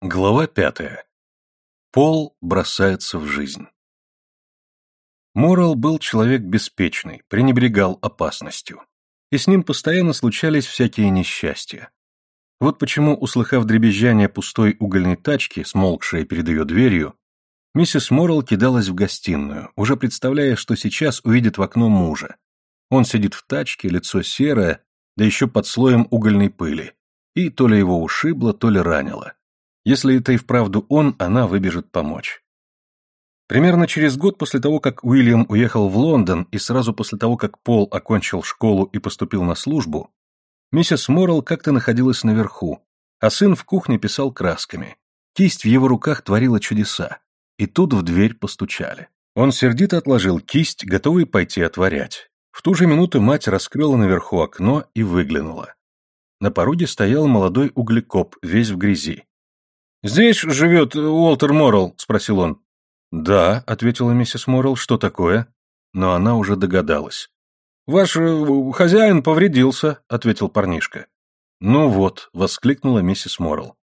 Глава пятая. Пол бросается в жизнь. Морал был человек беспечный, пренебрегал опасностью. И с ним постоянно случались всякие несчастья. Вот почему, услыхав дребезжание пустой угольной тачки, смолкшей перед ее дверью, миссис Морал кидалась в гостиную, уже представляя, что сейчас увидит в окно мужа. Он сидит в тачке, лицо серое, да еще под слоем угольной пыли, и то ли его ушибло, то ли ранило. Если это и вправду он, она выбежит помочь. Примерно через год после того, как Уильям уехал в Лондон и сразу после того, как Пол окончил школу и поступил на службу, миссис Моррелл как-то находилась наверху, а сын в кухне писал красками. Кисть в его руках творила чудеса. И тут в дверь постучали. Он сердито отложил кисть, готовый пойти отворять. В ту же минуту мать раскрыла наверху окно и выглянула. На пороге стоял молодой углекоп, весь в грязи. «Здесь живет Уолтер Моррелл?» – спросил он. «Да», – ответила миссис Моррелл, – «что такое?» Но она уже догадалась. «Ваш э, хозяин повредился», – ответил парнишка. «Ну вот», – воскликнула миссис Моррелл.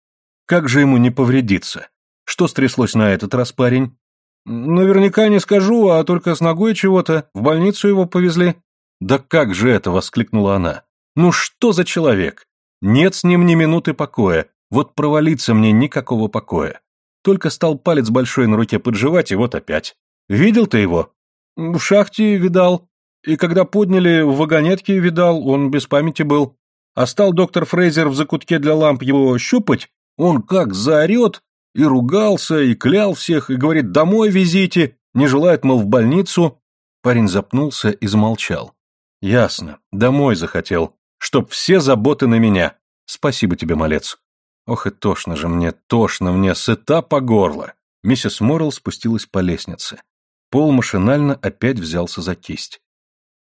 «Как же ему не повредиться? Что стряслось на этот раз, парень?» «Наверняка не скажу, а только с ногой чего-то. В больницу его повезли». «Да как же это?» – воскликнула она. «Ну что за человек? Нет с ним ни минуты покоя. Вот провалиться мне никакого покоя. Только стал палец большой на руке подживать, и вот опять. Видел ты его? В шахте видал. И когда подняли в вагонетке, видал, он без памяти был. А стал доктор Фрейзер в закутке для ламп его щупать, он как заорет, и ругался, и клял всех, и говорит «домой везите», не желает, мол, в больницу. Парень запнулся и замолчал. Ясно, домой захотел, чтоб все заботы на меня. Спасибо тебе, малец. Ох и тошно же мне, тошно мне, сыта по горло. Миссис Моррелл спустилась по лестнице. Пол машинально опять взялся за кисть.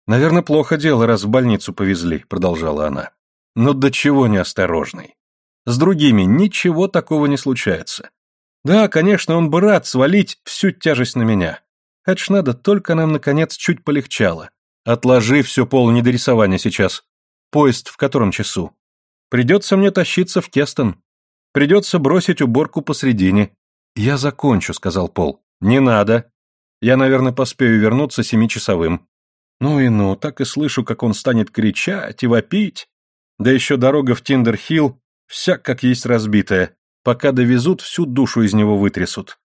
«Наверное, плохо дело, раз в больницу повезли», — продолжала она. «Но до чего неосторожный. С другими ничего такого не случается. Да, конечно, он бы рад свалить всю тяжесть на меня. Это ж надо, только нам, наконец, чуть полегчало. Отложи все, Пол, не до рисования сейчас. Поезд в котором часу? Придется мне тащиться в Кестон. Придется бросить уборку посредине. Я закончу, сказал Пол. Не надо. Я, наверное, поспею вернуться семичасовым. Ну и ну, так и слышу, как он станет кричать и вопить. Да еще дорога в Тиндер-Хилл вся как есть разбитая. Пока довезут, всю душу из него вытрясут.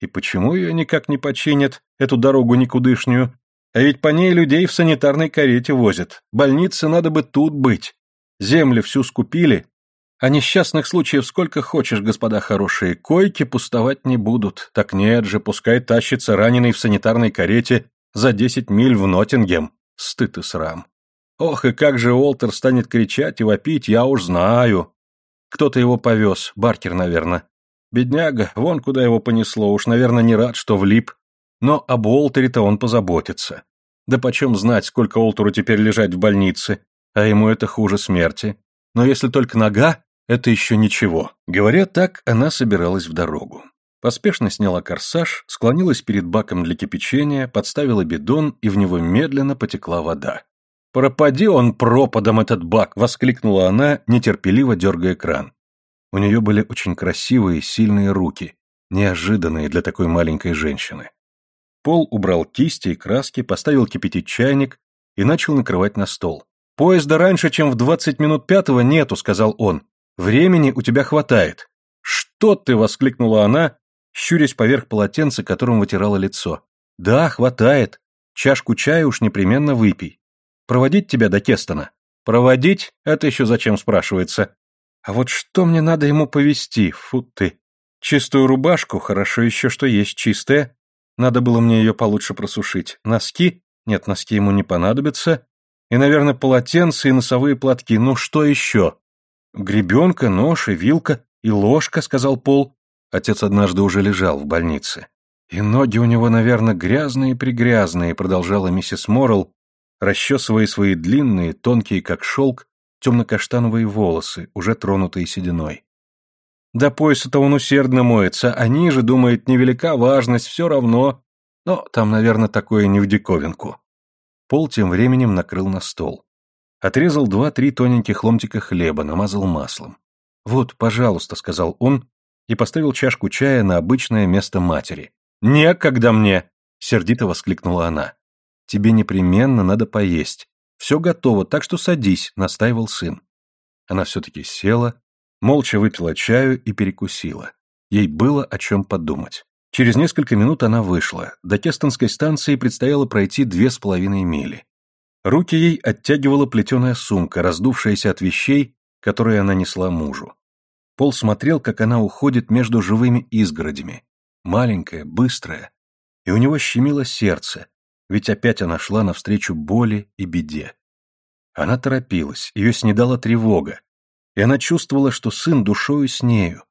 И почему ее никак не починят, эту дорогу никудышнюю? А ведь по ней людей в санитарной карете возят. Больнице надо бы тут быть. Землю всю скупили, а несчастных случаев сколько хочешь, господа хорошие, койки пустовать не будут. Так нет же, пускай тащится раненый в санитарной карете за десять миль в Ноттингем. Стыд и срам. Ох, и как же Уолтер станет кричать и вопить, я уж знаю. Кто-то его повез, Баркер, наверное. Бедняга, вон куда его понесло, уж, наверное, не рад, что влип. Но об Уолтере-то он позаботится. Да почем знать, сколько Уолтеру теперь лежать в больнице, а ему это хуже смерти. Но если только нога, это еще ничего. Говоря так, она собиралась в дорогу. Поспешно сняла корсаж, склонилась перед баком для кипячения, подставила бидон, и в него медленно потекла вода. «Пропади он пропадом, этот бак!» — воскликнула она, нетерпеливо дергая кран. У нее были очень красивые, сильные руки, неожиданные для такой маленькой женщины. Пол убрал кисти и краски, поставил кипятить чайник и начал накрывать на стол. «Поезда раньше, чем в двадцать минут пятого, нету», — сказал он. Времени у тебя хватает. Что ты, воскликнула она, щурясь поверх полотенца, которым вытирала лицо. Да, хватает. Чашку чая уж непременно выпей. Проводить тебя до Кестона? Проводить? Это еще зачем спрашивается? А вот что мне надо ему повести, фу ты. Чистую рубашку, хорошо еще, что есть чистая. Надо было мне ее получше просушить. Носки? Нет, носки ему не понадобятся. И, наверное, полотенце и носовые платки. Ну что еще? «Гребенка, нож и вилка, и ложка», — сказал Пол. Отец однажды уже лежал в больнице. «И ноги у него, наверное, грязные-пригрязные», — продолжала миссис Моррелл, расчесывая свои длинные, тонкие, как шелк, темно-каштановые волосы, уже тронутые сединой. До пояса-то он усердно моется, а ниже, думает, невелика важность, все равно. Но там, наверное, такое не в диковинку. Пол тем временем накрыл на стол. Отрезал два-три тоненьких ломтика хлеба, намазал маслом. «Вот, пожалуйста», — сказал он, и поставил чашку чая на обычное место матери. «Некогда мне!» — сердито воскликнула она. «Тебе непременно надо поесть. Все готово, так что садись», — настаивал сын. Она все-таки села, молча выпила чаю и перекусила. Ей было о чем подумать. Через несколько минут она вышла. До Кестонской станции предстояло пройти две с половиной мили. Руки ей оттягивала плетеная сумка, раздувшаяся от вещей, которые она несла мужу. Пол смотрел, как она уходит между живыми изгородями. Маленькая, быстрая. И у него щемило сердце, ведь опять она шла навстречу боли и беде. Она торопилась, ее снедала тревога, и она чувствовала, что сын душою с нею.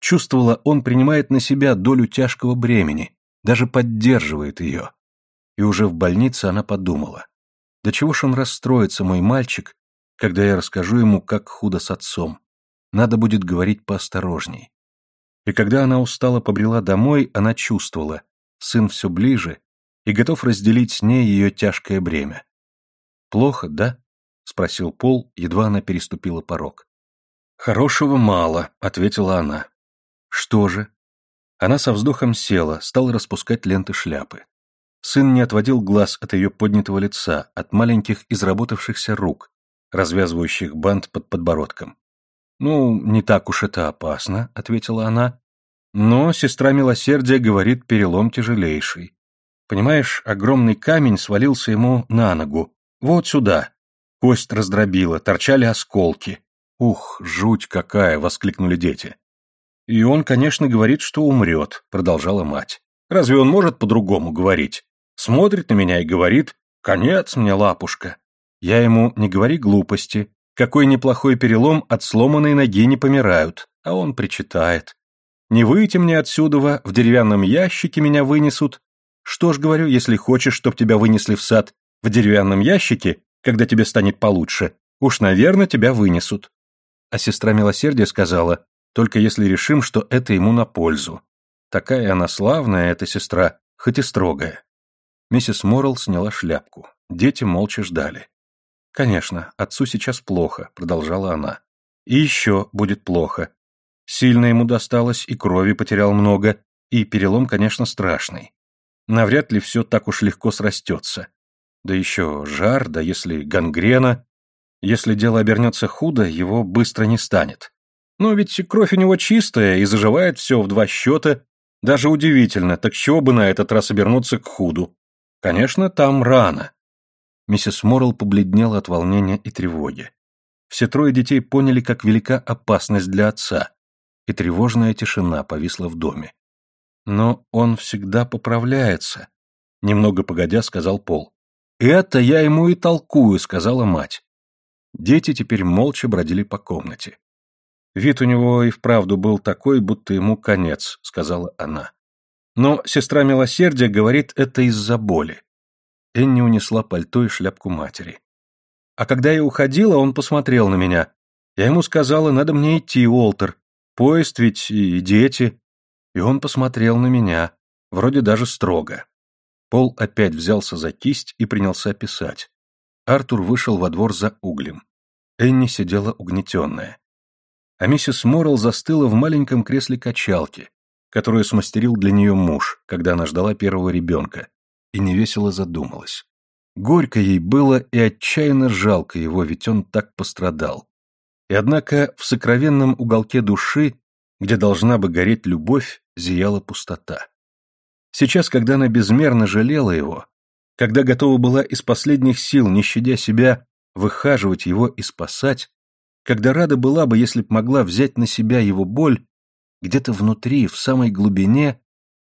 Чувствовала, он принимает на себя долю тяжкого бремени, даже поддерживает ее. И уже в больнице она подумала, да чего ж он расстроится, мой мальчик, когда я расскажу ему, как худо с отцом. Надо будет говорить поосторожней. И когда она устало побрела домой, она чувствовала, сын все ближе и готов разделить с ней ее тяжкое бремя. «Плохо, да?» — спросил Пол, едва она переступила порог. «Хорошего мало», — ответила она. «Что же?» Она со вздохом села, стала распускать ленты шляпы. Сын не отводил глаз от ее поднятого лица, от маленьких изработавшихся рук, развязывающих бант под подбородком. «Ну, не так уж это опасно», — ответила она. «Но сестра милосердия говорит, перелом тяжелейший. Понимаешь, огромный камень свалился ему на ногу. Вот сюда. Кость раздробила, торчали осколки. «Ух, жуть какая!» — воскликнули дети. «И он, конечно, говорит, что умрет», — продолжала мать. «Разве он может по-другому говорить? Смотрит на меня и говорит, «Конец мне, лапушка». Я ему «Не говори глупости. Какой неплохой перелом от сломанной ноги не помирают». А он причитает. «Не выйти мне отсюда, в деревянном ящике меня вынесут». Что ж, говорю, если хочешь, чтоб тебя вынесли в сад в деревянном ящике, когда тебе станет получше, уж, наверное, тебя вынесут. А сестра милосердия сказала, только если решим, что это ему на пользу. Такая она славная, эта сестра, хоть и строгая. Миссис Моррелл сняла шляпку. Дети молча ждали. «Конечно, отцу сейчас плохо», — продолжала она. «И еще будет плохо. Сильно ему досталось, и крови потерял много, и перелом, конечно, страшный. Навряд ли все так уж легко срастется. Да еще жар, да если гангрена, если дело обернется худо, его быстро не станет. Но ведь кровь у него чистая и заживает все в два счета. Даже удивительно, так чего бы на этот раз обернуться к худу? Конечно, там рано. Миссис Моррелл побледнела от волнения и тревоги. Все трое детей поняли, как велика опасность для отца, и тревожная тишина повисла в доме. Но он всегда поправляется, немного погодя сказал Пол. Это я ему и толкую, сказала мать. Дети теперь молча бродили по комнате. Вид у него и вправду был такой, будто ему конец, сказала она. Но сестра милосердия говорит это из-за боли. Энни унесла пальто и шляпку матери. А когда я уходила, он посмотрел на меня. Я ему сказала, надо мне идти, Уолтер. Поезд ведь и дети. И он посмотрел на меня, вроде даже строго. Пол опять взялся за кисть и принялся писать. Артур вышел во двор за углем. Энни сидела угнетенная. А миссис Моррелл застыла в маленьком кресле качалки, которую смастерил для нее муж, когда она ждала первого ребенка, и невесело задумалась. Горько ей было и отчаянно жалко его, ведь он так пострадал. И однако в сокровенном уголке души, где должна бы гореть любовь, зияла пустота. Сейчас, когда она безмерно жалела его, когда готова была из последних сил, не щадя себя, выхаживать его и спасать, когда рада была бы, если б могла взять на себя его боль, где-то внутри, в самой глубине,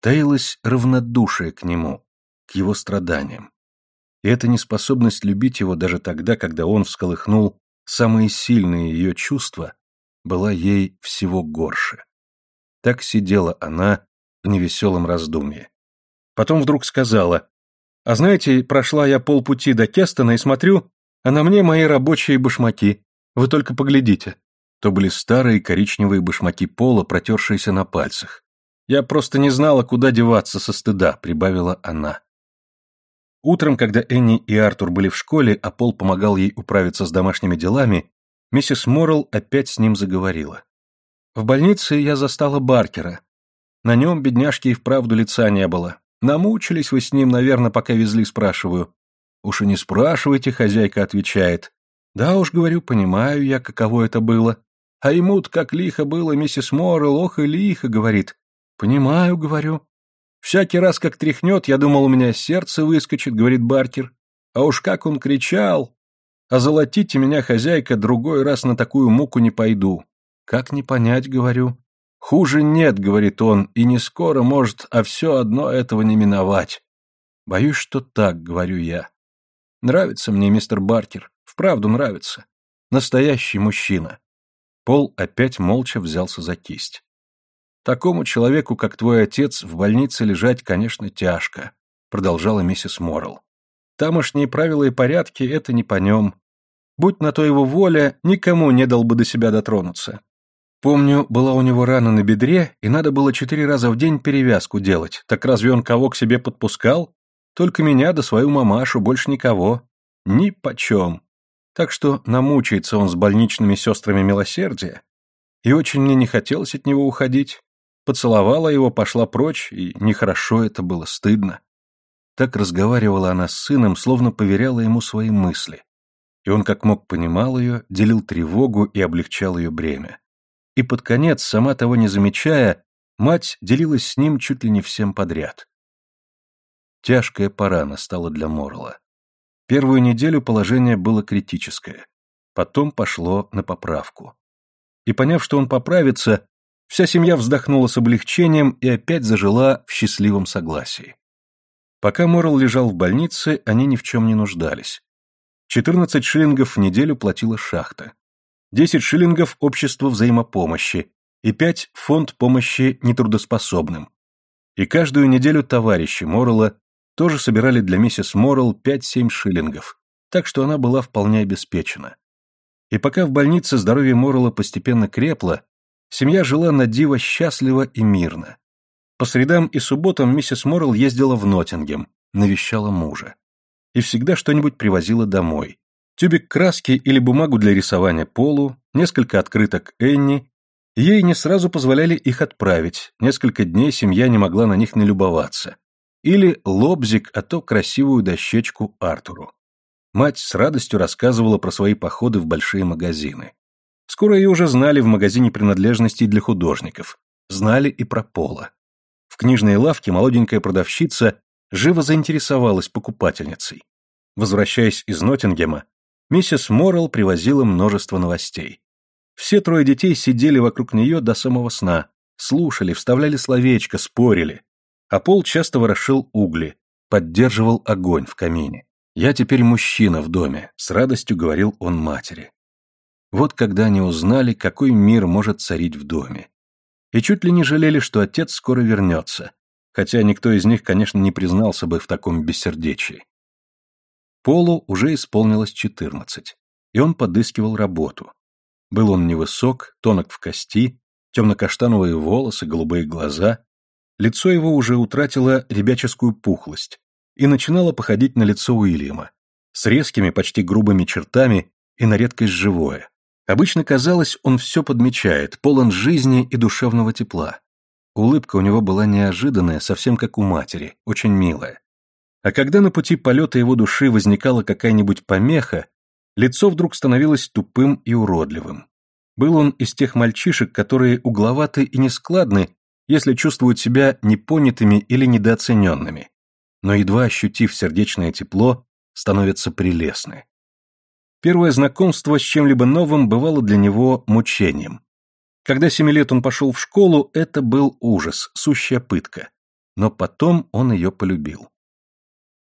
таилась равнодушие к нему, к его страданиям. И эта неспособность любить его даже тогда, когда он всколыхнул самые сильные ее чувства, была ей всего горше. Так сидела она в невеселом раздумье. Потом вдруг сказала, а знаете, прошла я полпути до Кестона и смотрю, а на мне мои рабочие башмаки. Вы только поглядите. То были старые коричневые башмаки пола, протершиеся на пальцах. Я просто не знала, куда деваться со стыда, прибавила она. Утром, когда Энни и Артур были в школе, а Пол помогал ей управиться с домашними делами, миссис Моррелл опять с ним заговорила. В больнице я застала Баркера. На нем, бедняжки, и вправду лица не было. Намучились вы с ним, наверное, пока везли, спрашиваю. Уж и не спрашивайте, хозяйка отвечает. Да уж, говорю, понимаю я, каково это было. А ему-то как лихо было, миссис Моррелл, ох и лихо, говорит. Понимаю, говорю. Всякий раз, как тряхнет, я думал, у меня сердце выскочит, говорит Баркер. А уж как он кричал. А золотите меня, хозяйка, другой раз на такую муку не пойду. Как не понять, говорю. Хуже нет, говорит он, и не скоро, может, а все одно этого не миновать. Боюсь, что так, говорю я. Нравится мне мистер Баркер, вправду нравится. Настоящий мужчина. Пол опять молча взялся за кисть. Такому человеку, как твой отец, в больнице лежать, конечно, тяжко, продолжала миссис Моррелл. Тамошние правила и порядки — это не по нем. Будь на то его воля, никому не дал бы до себя дотронуться. Помню, была у него рана на бедре, и надо было четыре раза в день перевязку делать. Так разве он кого к себе подпускал? Только меня да свою мамашу, больше никого. Ни почем. Так что намучается он с больничными сестрами милосердия. И очень мне не хотелось от него уходить. Поцеловала его, пошла прочь, и нехорошо это было, стыдно. Так разговаривала она с сыном, словно поверяла ему свои мысли. И он как мог понимал ее, делил тревогу и облегчал ее бремя. И под конец, сама того не замечая, мать делилась с ним чуть ли не всем подряд. Тяжкая пора настала для Морла. Первую неделю положение было критическое. Потом пошло на поправку. И поняв, что он поправится, вся семья вздохнула с облегчением и опять зажила в счастливом согласии. Пока Морл лежал в больнице, они ни в чем не нуждались. 14 шиллингов в неделю платила шахта. 10 шиллингов общество взаимопомощи и 5 фонд помощи нетрудоспособным. И каждую неделю товарищи Моррелла тоже собирали для миссис Моррелл 5-7 шиллингов, так что она была вполне обеспечена. И пока в больнице здоровье Моррелла постепенно крепло, семья жила на диво счастливо и мирно. По средам и субботам миссис Моррелл ездила в Ноттингем, навещала мужа. И всегда что-нибудь привозила домой. Тюбик краски или бумагу для рисования Полу, несколько открыток Энни. Ей не сразу позволяли их отправить, несколько дней семья не могла на них налюбоваться или лобзик, а то красивую дощечку Артуру. Мать с радостью рассказывала про свои походы в большие магазины. Скоро ее уже знали в магазине принадлежностей для художников, знали и про Пола. В книжной лавке молоденькая продавщица живо заинтересовалась покупательницей. Возвращаясь из Ноттингема, миссис Моррелл привозила множество новостей. Все трое детей сидели вокруг нее до самого сна, слушали, вставляли словечко, спорили, а Пол часто ворошил угли, поддерживал огонь в камине. «Я теперь мужчина в доме», — с радостью говорил он матери. Вот когда они узнали, какой мир может царить в доме. И чуть ли не жалели, что отец скоро вернется, хотя никто из них, конечно, не признался бы в таком бессердечии. Полу уже исполнилось четырнадцать, и он подыскивал работу. Был он невысок, тонок в кости, темно-каштановые волосы, голубые глаза, Лицо его уже утратило ребяческую пухлость и начинало походить на лицо Уильяма, с резкими, почти грубыми чертами и на редкость живое. Обычно казалось, он все подмечает, полон жизни и душевного тепла. Улыбка у него была неожиданная, совсем как у матери, очень милая. А когда на пути полета его души возникала какая-нибудь помеха, лицо вдруг становилось тупым и уродливым. Был он из тех мальчишек, которые угловаты и нескладны, если чувствуют себя непонятыми или недооцененными, но едва ощутив сердечное тепло, становятся прелестны. Первое знакомство с чем-либо новым бывало для него мучением. Когда семи лет он пошел в школу, это был ужас, сущая пытка. Но потом он ее полюбил.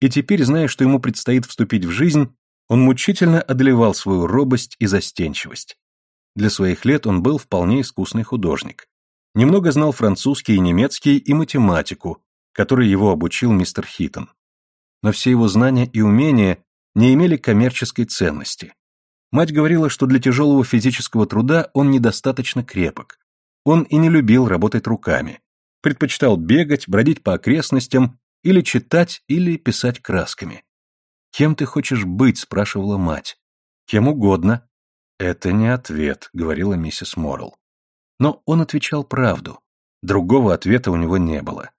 И теперь, зная, что ему предстоит вступить в жизнь, он мучительно одолевал свою робость и застенчивость. Для своих лет он был вполне искусный художник. Немного знал французский и немецкий и математику, которой его обучил мистер Хитон. Но все его знания и умения не имели коммерческой ценности. Мать говорила, что для тяжелого физического труда он недостаточно крепок. Он и не любил работать руками. Предпочитал бегать, бродить по окрестностям, или читать, или писать красками. «Кем ты хочешь быть?» – спрашивала мать. «Кем угодно». «Это не ответ», – говорила миссис Моррелл. Но он отвечал правду. Другого ответа у него не было.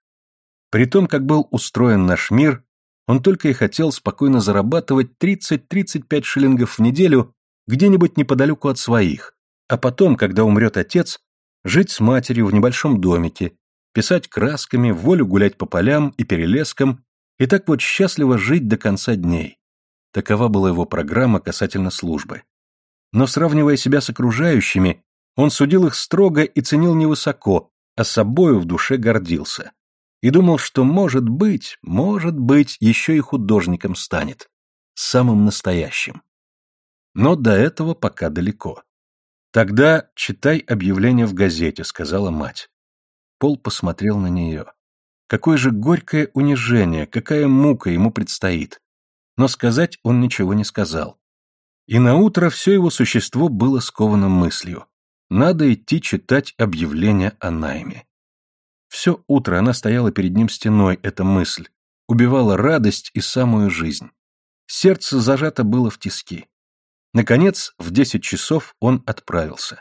При том, как был устроен наш мир, он только и хотел спокойно зарабатывать 30-35 шиллингов в неделю где-нибудь неподалеку от своих, а потом, когда умрет отец, жить с матерью в небольшом домике, писать красками, волю гулять по полям и перелескам, и так вот счастливо жить до конца дней. Такова была его программа касательно службы. Но сравнивая себя с окружающими, он судил их строго и ценил невысоко, а собою в душе гордился. И думал, что, может быть, может быть, еще и художником станет. Самым настоящим. Но до этого пока далеко. «Тогда читай объявление в газете», — сказала мать. Пол посмотрел на нее. Какое же горькое унижение, какая мука ему предстоит. Но сказать он ничего не сказал. И наутро все его существо было сковано мыслью. Надо идти читать объявление о найме. Все утро она стояла перед ним стеной, эта мысль, убивала радость и самую жизнь. Сердце зажато было в тиски. Наконец, в десять часов он отправился.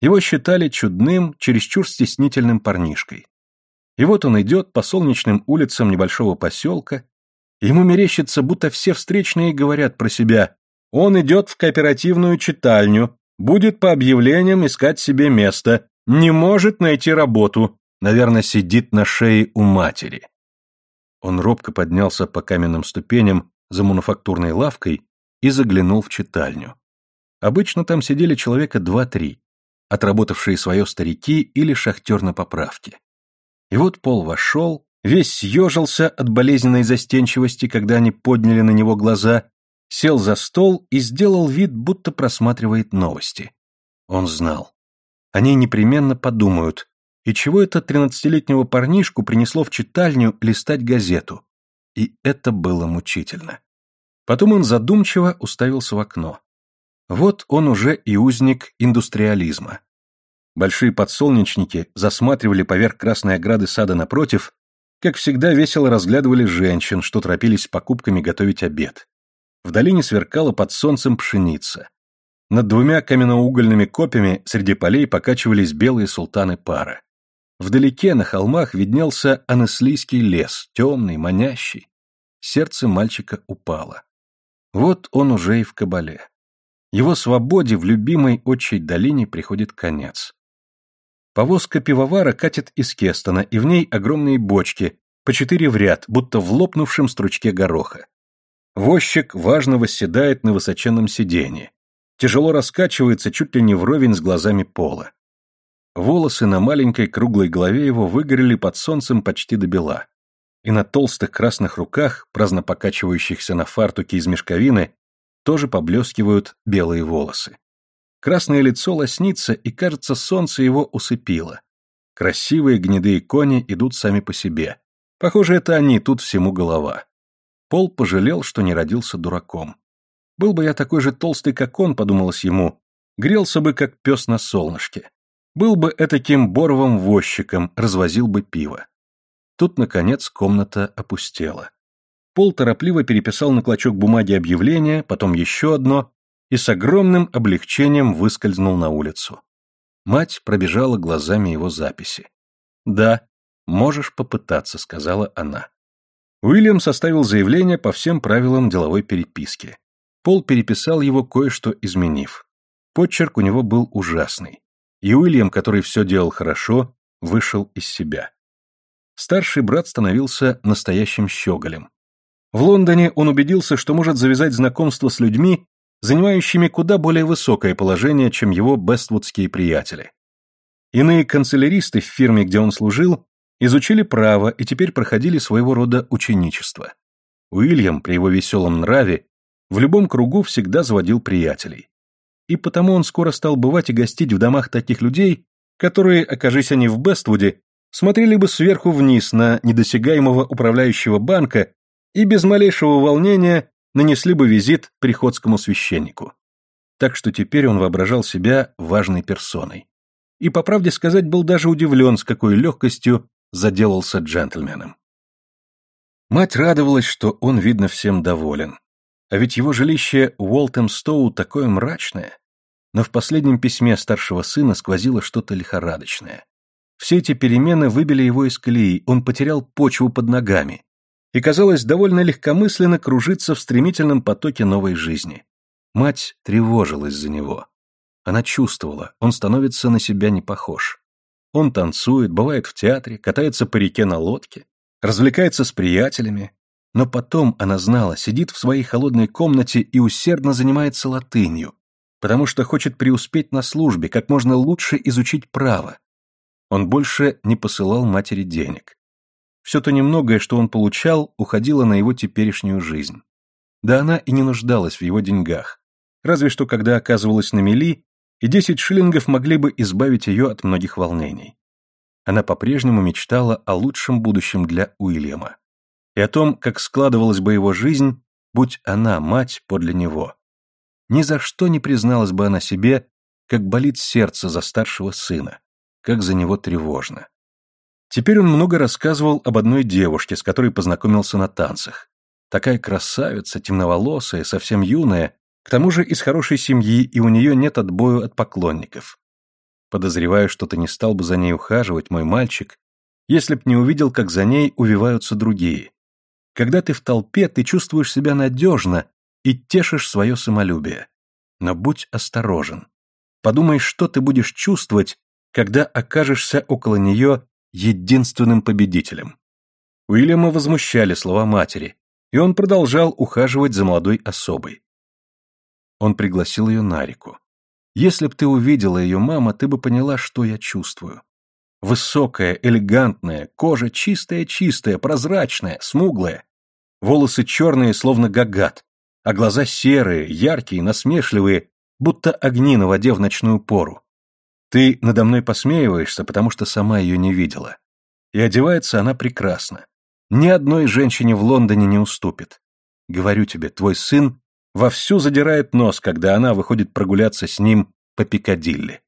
Его считали чудным, чересчур стеснительным парнишкой. И вот он идет по солнечным улицам небольшого поселка, ему мерещится, будто все встречные говорят про себя «Он идет в кооперативную читальню, будет по объявлениям искать себе место, не может найти работу, наверное, сидит на шее у матери». Он робко поднялся по каменным ступеням за мануфактурной лавкой и заглянул в читальню. Обычно там сидели человека два-три, отработавшие свое старики или шахтер на поправке. И вот Пол вошел, весь съежился от болезненной застенчивости, когда они подняли на него глаза, сел за стол и сделал вид, будто просматривает новости. Он знал. Они непременно подумают, и чего это тринадцатилетнего парнишку принесло в читальню листать газету. И это было мучительно. Потом он задумчиво уставился в окно. Вот он уже и узник индустриализма. Большие подсолнечники засматривали поверх красной ограды сада напротив, как всегда весело разглядывали женщин, что торопились с покупками готовить обед. В долине сверкала под солнцем пшеница. Над двумя каменноугольными копьями среди полей покачивались белые султаны пара. Вдалеке на холмах виднелся анеслийский лес, темный, манящий. Сердце мальчика упало. Вот он уже и в кабале. Его свободе в любимой отчей долине приходит конец. Повозка пивовара катит из Кестона, и в ней огромные бочки, по четыре в ряд, будто в лопнувшем стручке гороха. Возчик важно восседает на высоченном сиденье. Тяжело раскачивается чуть ли не вровень с глазами пола. Волосы на маленькой круглой голове его выгорели под солнцем почти до бела и на толстых красных руках, праздно покачивающихся на фартуке из мешковины, тоже поблескивают белые волосы. Красное лицо лоснится, и, кажется, солнце его усыпило. Красивые гнедые кони идут сами по себе. Похоже, это они, тут всему голова. Пол пожалел, что не родился дураком. Был бы я такой же толстый, как он, подумалось ему, грелся бы, как пес на солнышке. Был бы этаким боровым возчиком, развозил бы пиво. Тут, наконец, комната опустела. Пол торопливо переписал на клочок бумаги объявление, потом еще одно, и с огромным облегчением выскользнул на улицу. Мать пробежала глазами его записи. «Да, можешь попытаться», — сказала она. Уильям составил заявление по всем правилам деловой переписки. Пол переписал его, кое-что изменив. Подчерк у него был ужасный. И Уильям, который все делал хорошо, вышел из себя старший брат становился настоящим щеголем. В Лондоне он убедился, что может завязать знакомство с людьми, занимающими куда более высокое положение, чем его бествудские приятели. Иные канцеляристы в фирме, где он служил, изучили право и теперь проходили своего рода ученичество. Уильям, при его веселом нраве, в любом кругу всегда заводил приятелей. И потому он скоро стал бывать и гостить в домах таких людей, которые, окажись они в Бествуде, смотрели бы сверху вниз на недосягаемого управляющего банка и без малейшего волнения нанесли бы визит приходскому священнику. Так что теперь он воображал себя важной персоной. И, по правде сказать, был даже удивлен, с какой легкостью заделался джентльменом. Мать радовалась, что он, видно, всем доволен. А ведь его жилище Уолтем Стоу такое мрачное. Но в последнем письме старшего сына сквозило что-то лихорадочное. Все эти перемены выбили его из колеи, он потерял почву под ногами. И, казалось, довольно легкомысленно кружиться в стремительном потоке новой жизни. Мать тревожилась за него. Она чувствовала, он становится на себя не похож. Он танцует, бывает в театре, катается по реке на лодке, развлекается с приятелями. Но потом, она знала, сидит в своей холодной комнате и усердно занимается латынью, потому что хочет преуспеть на службе, как можно лучше изучить право. Он больше не посылал матери денег. Все то немногое, что он получал, уходило на его теперешнюю жизнь. Да она и не нуждалась в его деньгах. Разве что когда оказывалась на мели, и десять шиллингов могли бы избавить ее от многих волнений. Она по-прежнему мечтала о лучшем будущем для Уильяма. И о том, как складывалась бы его жизнь, будь она мать подле него. Ни за что не призналась бы она себе, как болит сердце за старшего сына, как за него тревожно. Теперь он много рассказывал об одной девушке, с которой познакомился на танцах. Такая красавица, темноволосая, совсем юная, к тому же из хорошей семьи, и у нее нет отбою от поклонников. Подозреваю, что ты не стал бы за ней ухаживать, мой мальчик, если б не увидел, как за ней увиваются другие. Когда ты в толпе, ты чувствуешь себя надежно и тешишь свое самолюбие. Но будь осторожен. Подумай, что ты будешь чувствовать, когда окажешься около нее единственным победителем. Уильяма возмущали слова матери, и он продолжал ухаживать за молодой особой. Он пригласил ее на реку. Если б ты увидела ее, мама, ты бы поняла, что я чувствую. Высокая, элегантная, кожа чистая-чистая, прозрачная, смуглая. Волосы черные, словно гагат, а глаза серые, яркие, насмешливые, будто огни на воде в ночную пору. Ты надо мной посмеиваешься, потому что сама ее не видела. И одевается она прекрасно. Ни одной женщине в Лондоне не уступит. Говорю тебе, твой сын вовсю задирает нос, когда она выходит прогуляться с ним по Пикадилли.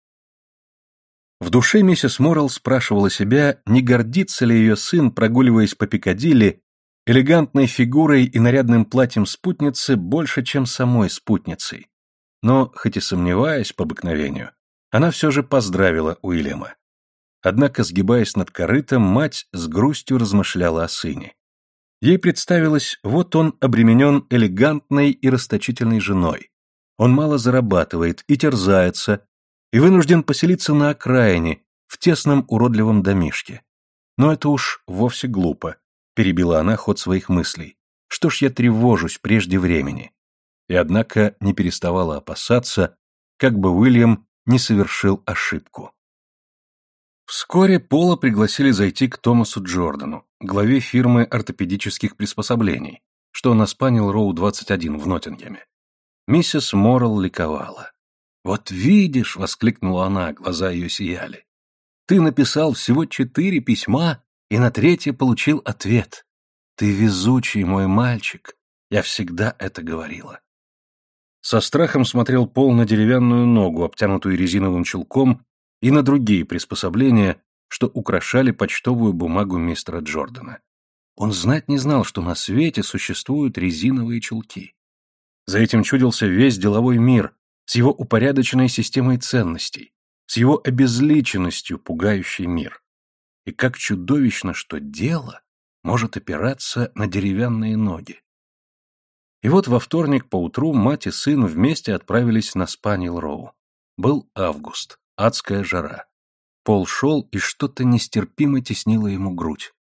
В душе миссис Моррелл спрашивала себя, не гордится ли ее сын, прогуливаясь по Пикадилли, элегантной фигурой и нарядным платьем спутницы больше, чем самой спутницей. Но, хоть и сомневаясь по обыкновению, она все же поздравила Уильяма. Однако, сгибаясь над корытом, мать с грустью размышляла о сыне. Ей представилось, вот он обременен элегантной и расточительной женой. Он мало зарабатывает и терзается, и вынужден поселиться на окраине, в тесном уродливом домишке. Но это уж вовсе глупо, перебила она ход своих мыслей. Что ж я тревожусь прежде времени? И однако не переставала опасаться, как бы Уильям не совершил ошибку. Вскоре Пола пригласили зайти к Томасу Джордану, главе фирмы ортопедических приспособлений, что на Спанил Роу 21 в Ноттингеме. Миссис Моррелл ликовала. «Вот видишь!» — воскликнула она, глаза ее сияли. «Ты написал всего четыре письма, и на третье получил ответ. Ты везучий, мой мальчик. Я всегда это говорила». Со страхом смотрел Пол на деревянную ногу, обтянутую резиновым чулком, и на другие приспособления, что украшали почтовую бумагу мистера Джордана. Он знать не знал, что на свете существуют резиновые чулки. За этим чудился весь деловой мир с его упорядоченной системой ценностей, с его обезличенностью, пугающий мир. И как чудовищно, что дело может опираться на деревянные ноги. И вот во вторник поутру мать и сын вместе отправились на Спанил-Роу. Был август. Адская жара. Пол шел, и что-то нестерпимо теснило ему грудь.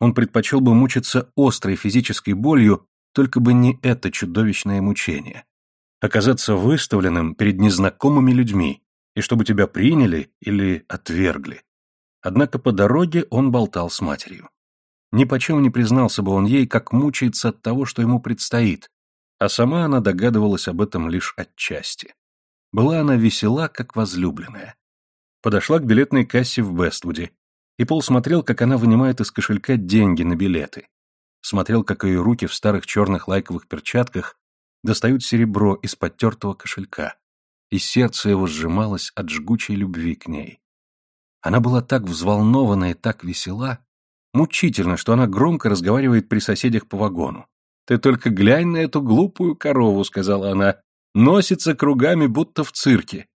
Он предпочел бы мучиться острой физической болью, только бы не это чудовищное мучение. Оказаться выставленным перед незнакомыми людьми, и чтобы тебя приняли или отвергли. Однако по дороге он болтал с матерью. Ни почем не признался бы он ей, как мучается от того, что ему предстоит, а сама она догадывалась об этом лишь отчасти. Была она весела, как возлюбленная. Подошла к билетной кассе в Бествуде, и Пол смотрел, как она вынимает из кошелька деньги на билеты. Смотрел, как ее руки в старых черных лайковых перчатках достают серебро из подтертого кошелька, и сердце его сжималось от жгучей любви к ней. Она была так взволнована и так весела, мучительно, что она громко разговаривает при соседях по вагону. «Ты только глянь на эту глупую корову», — сказала она, носится кругами, будто в цирке.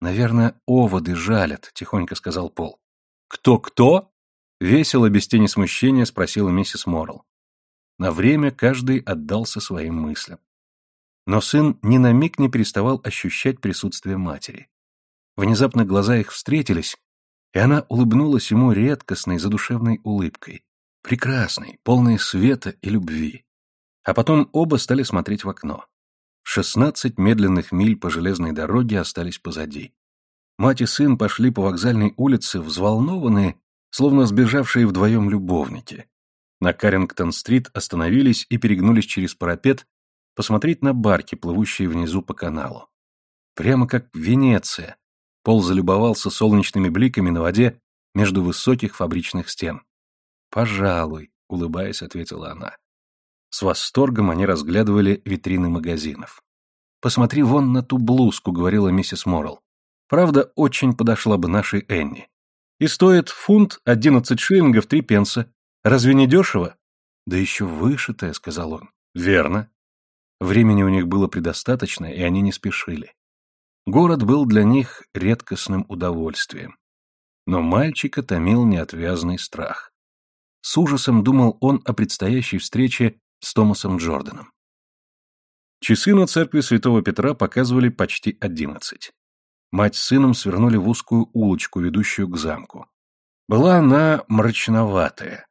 «Наверное, оводы жалят», — тихонько сказал Пол. «Кто-кто?» — весело, без тени смущения спросила миссис Моррелл. На время каждый отдался своим мыслям. Но сын ни на миг не переставал ощущать присутствие матери. Внезапно глаза их встретились, и она улыбнулась ему редкостной задушевной улыбкой, прекрасной, полной света и любви. А потом оба стали смотреть в окно. Шестнадцать медленных миль по железной дороге остались позади. Мать и сын пошли по вокзальной улице, взволнованные, словно сбежавшие вдвоем любовники. На Карингтон-стрит остановились и перегнулись через парапет посмотреть на барки, плывущие внизу по каналу. Прямо как Венеция. Пол залюбовался солнечными бликами на воде между высоких фабричных стен. «Пожалуй», — улыбаясь, ответила она. С восторгом они разглядывали витрины магазинов. «Посмотри вон на ту блузку», — говорила миссис Моррелл. «Правда, очень подошла бы нашей Энни. И стоит фунт одиннадцать шиллингов три пенса. Разве не дешево?» «Да еще вышитая», — сказал он. «Верно». Времени у них было предостаточно, и они не спешили. Город был для них редкостным удовольствием. Но мальчика томил неотвязный страх. С ужасом думал он о предстоящей встрече с Томасом Джорданом. Часы на церкви святого Петра показывали почти одиннадцать. Мать с сыном свернули в узкую улочку, ведущую к замку. Была она мрачноватая.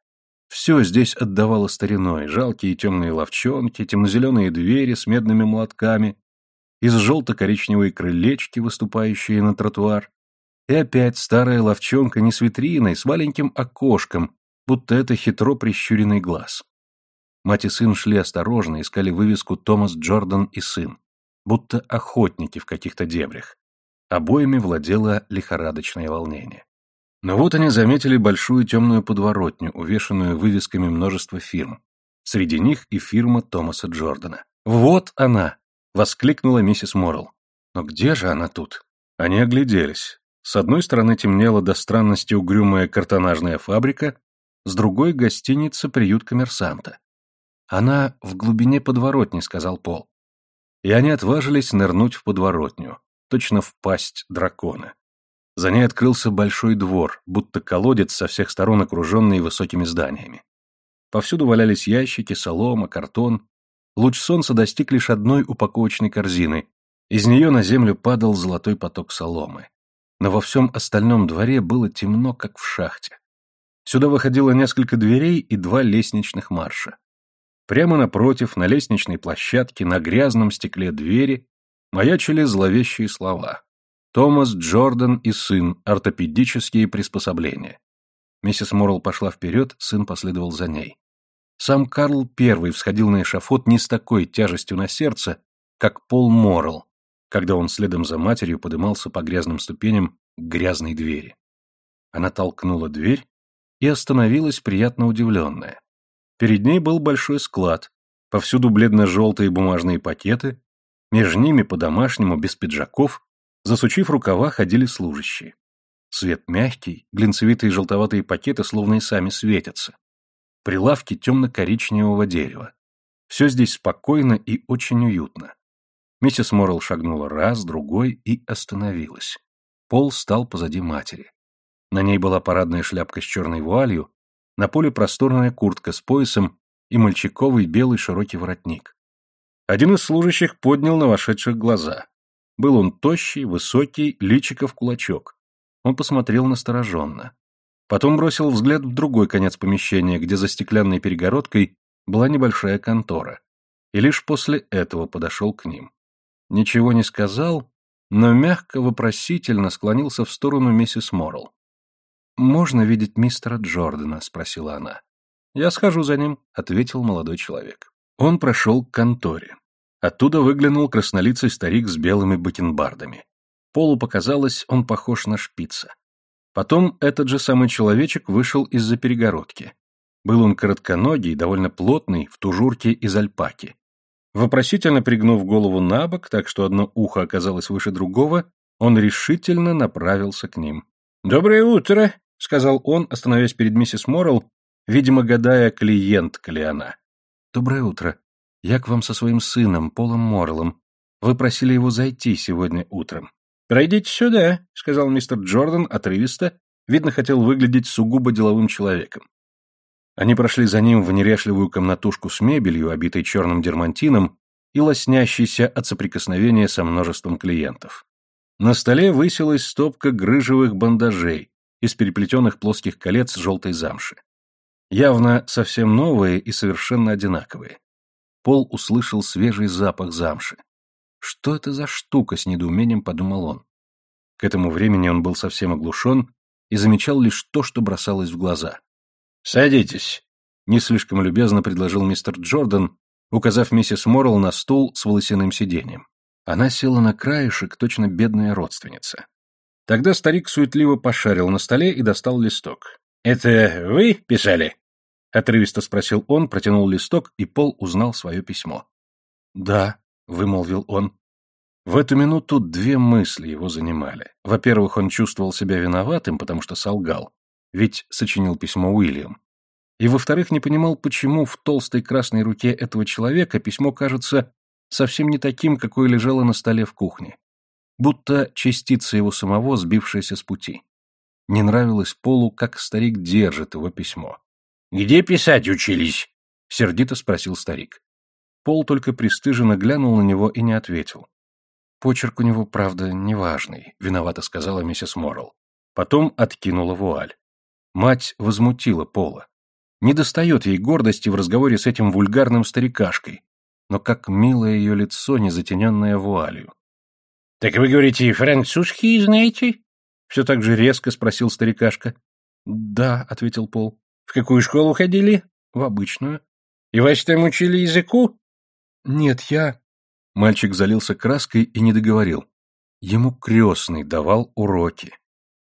Все здесь отдавало стариной, жалкие темные ловчонки, темно-зеленые двери с медными молотками, из желто-коричневой крылечки, выступающие на тротуар, и опять старая ловчонка не с витриной, с маленьким окошком, будто это хитро прищуренный глаз. Мать и сын шли осторожно, искали вывеску «Томас Джордан и сын», будто охотники в каких-то дебрях. Обоими владело лихорадочное волнение. Но вот они заметили большую темную подворотню, увешанную вывесками множества фирм. Среди них и фирма Томаса Джордана. «Вот она!» — воскликнула миссис Моррелл. «Но где же она тут?» Они огляделись. С одной стороны темнела до странности угрюмая картонажная фабрика, с другой — гостиница «Приют коммерсанта». «Она в глубине подворотни», — сказал Пол. И они отважились нырнуть в подворотню, точно в пасть дракона. За ней открылся большой двор, будто колодец со всех сторон окруженный высокими зданиями. Повсюду валялись ящики, солома, картон. Луч солнца достиг лишь одной упаковочной корзины. Из нее на землю падал золотой поток соломы. Но во всем остальном дворе было темно, как в шахте. Сюда выходило несколько дверей и два лестничных марша. Прямо напротив, на лестничной площадке, на грязном стекле двери, маячили зловещие слова. «Томас Джордан и сын. Ортопедические приспособления». Миссис Моррелл пошла вперед, сын последовал за ней. Сам Карл I всходил на эшафот не с такой тяжестью на сердце, как Пол Моррелл, когда он следом за матерью подымался по грязным ступеням к грязной двери. Она толкнула дверь и остановилась приятно удивленная. Перед ней был большой склад, повсюду бледно-желтые бумажные пакеты, между ними по-домашнему, без пиджаков, засучив рукава, ходили служащие. Свет мягкий, глинцевитые желтоватые пакеты словно и сами светятся. Прилавки темно-коричневого дерева. Все здесь спокойно и очень уютно. Миссис Моррелл шагнула раз, другой и остановилась. Пол стал позади матери. На ней была парадная шляпка с черной вуалью, на поле просторная куртка с поясом и мальчиковый белый широкий воротник. Один из служащих поднял на вошедших глаза. Был он тощий, высокий, личико в кулачок. Он посмотрел настороженно. Потом бросил взгляд в другой конец помещения, где за стеклянной перегородкой была небольшая контора. И лишь после этого подошел к ним. Ничего не сказал, но мягко, вопросительно склонился в сторону миссис Моррелл. «Можно видеть мистера Джордана?» — спросила она. «Я схожу за ним», — ответил молодой человек. Он прошел к конторе. Оттуда выглянул краснолицый старик с белыми бакенбардами. Полу показалось, он похож на шпица. Потом этот же самый человечек вышел из-за перегородки. Был он коротконогий, довольно плотный, в тужурке из альпаки. Вопросительно пригнув голову на бок, так что одно ухо оказалось выше другого, он решительно направился к ним. «Доброе утро!» — сказал он, остановясь перед миссис Моррелл, видимо, гадая, клиентка ли она. «Доброе утро. Я к вам со своим сыном, Полом Морреллом. Вы просили его зайти сегодня утром». «Пройдите сюда», — сказал мистер Джордан отрывисто, видно, хотел выглядеть сугубо деловым человеком. Они прошли за ним в неряшливую комнатушку с мебелью, обитой черным дермантином и лоснящейся от соприкосновения со множеством клиентов. На столе высилась стопка грыжевых бандажей из переплетенных плоских колец желтой замши. Явно совсем новые и совершенно одинаковые. Пол услышал свежий запах замши. Что это за штука, с недоумением подумал он. К этому времени он был совсем оглушен и замечал лишь то, что бросалось в глаза. «Садитесь», — не слишком любезно предложил мистер Джордан, указав миссис Моррелл на стул с волосяным сиденьем. Она села на краешек, точно бедная родственница. Тогда старик суетливо пошарил на столе и достал листок. «Это вы писали?» — отрывисто спросил он, протянул листок, и Пол узнал свое письмо. «Да», — вымолвил он. В эту минуту две мысли его занимали. Во-первых, он чувствовал себя виноватым, потому что солгал, ведь сочинил письмо Уильям. И, во-вторых, не понимал, почему в толстой красной руке этого человека письмо кажется совсем не таким, какое лежало на столе в кухне. Будто частица его самого, сбившаяся с пути. Не нравилось Полу, как старик держит его письмо. «Где писать учились?» — сердито спросил старик. Пол только пристыженно глянул на него и не ответил. «Почерк у него, правда, неважный», — виновато сказала миссис Моррелл. Потом откинула вуаль. Мать возмутила Пола. Не достает ей гордости в разговоре с этим вульгарным старикашкой, но как мило ее лицо, не затененное вуалью. — Так вы говорите, французский знаете? — все так же резко спросил старикашка. — Да, — ответил Пол. — В какую школу ходили? — В обычную. — И вас там учили языку? — Нет, я... Мальчик залился краской и не договорил. Ему крестный давал уроки,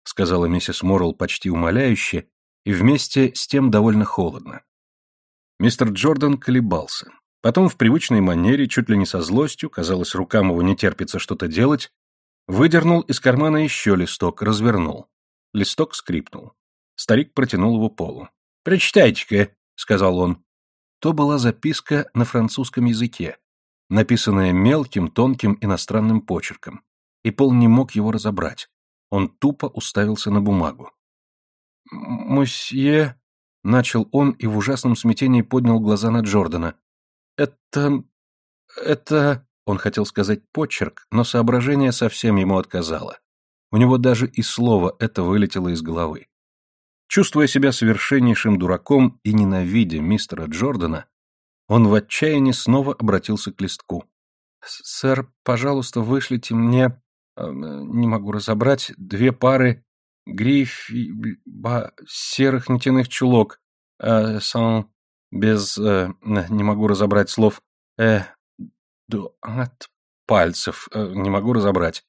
сказала миссис Моррелл почти умоляюще и вместе с тем довольно холодно. Мистер Джордан колебался. Потом в привычной манере, чуть ли не со злостью, казалось, рукам его не терпится что-то делать, выдернул из кармана еще листок, развернул. Листок скрипнул. Старик протянул его полу. «Прочитайте-ка», — сказал он. То была записка на французском языке, написанная мелким, тонким иностранным почерком, и Пол не мог его разобрать. Он тупо уставился на бумагу. «Мосье...» — начал он и в ужасном смятении поднял глаза на Джордана. «Это... это...» — он хотел сказать почерк, но соображение совсем ему отказало. У него даже и слово это вылетело из головы. Чувствуя себя совершеннейшим дураком и ненавидя мистера Джордана, он в отчаянии снова обратился к листку. «Сэр, пожалуйста, вышлите мне, э, не могу разобрать, две пары гриф... серых нитяных чулок, э, сан... без... Э, не могу разобрать слов... Э, от пальцев, э, не могу разобрать.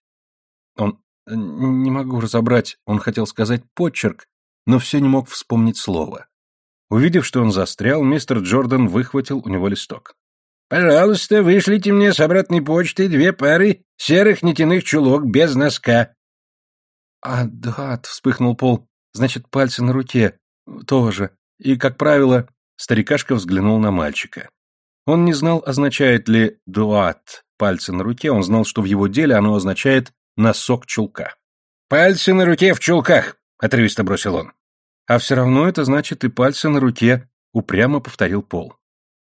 Он... не могу разобрать, он хотел сказать почерк, но все не мог вспомнить слово. Увидев, что он застрял, мистер Джордан выхватил у него листок. «Пожалуйста, вышлите мне с обратной почты две пары серых нитяных чулок без носка». «А, да», — вспыхнул Пол, — «значит, пальцы на руке. Тоже. И, как правило...» Старикашка взглянул на мальчика. Он не знал, означает ли «дуат» — пальцы на руке, он знал, что в его деле оно означает «носок чулка». «Пальцы на руке в чулках», — отрывисто бросил он. А все равно это значит и пальцы на руке, упрямо повторил Пол.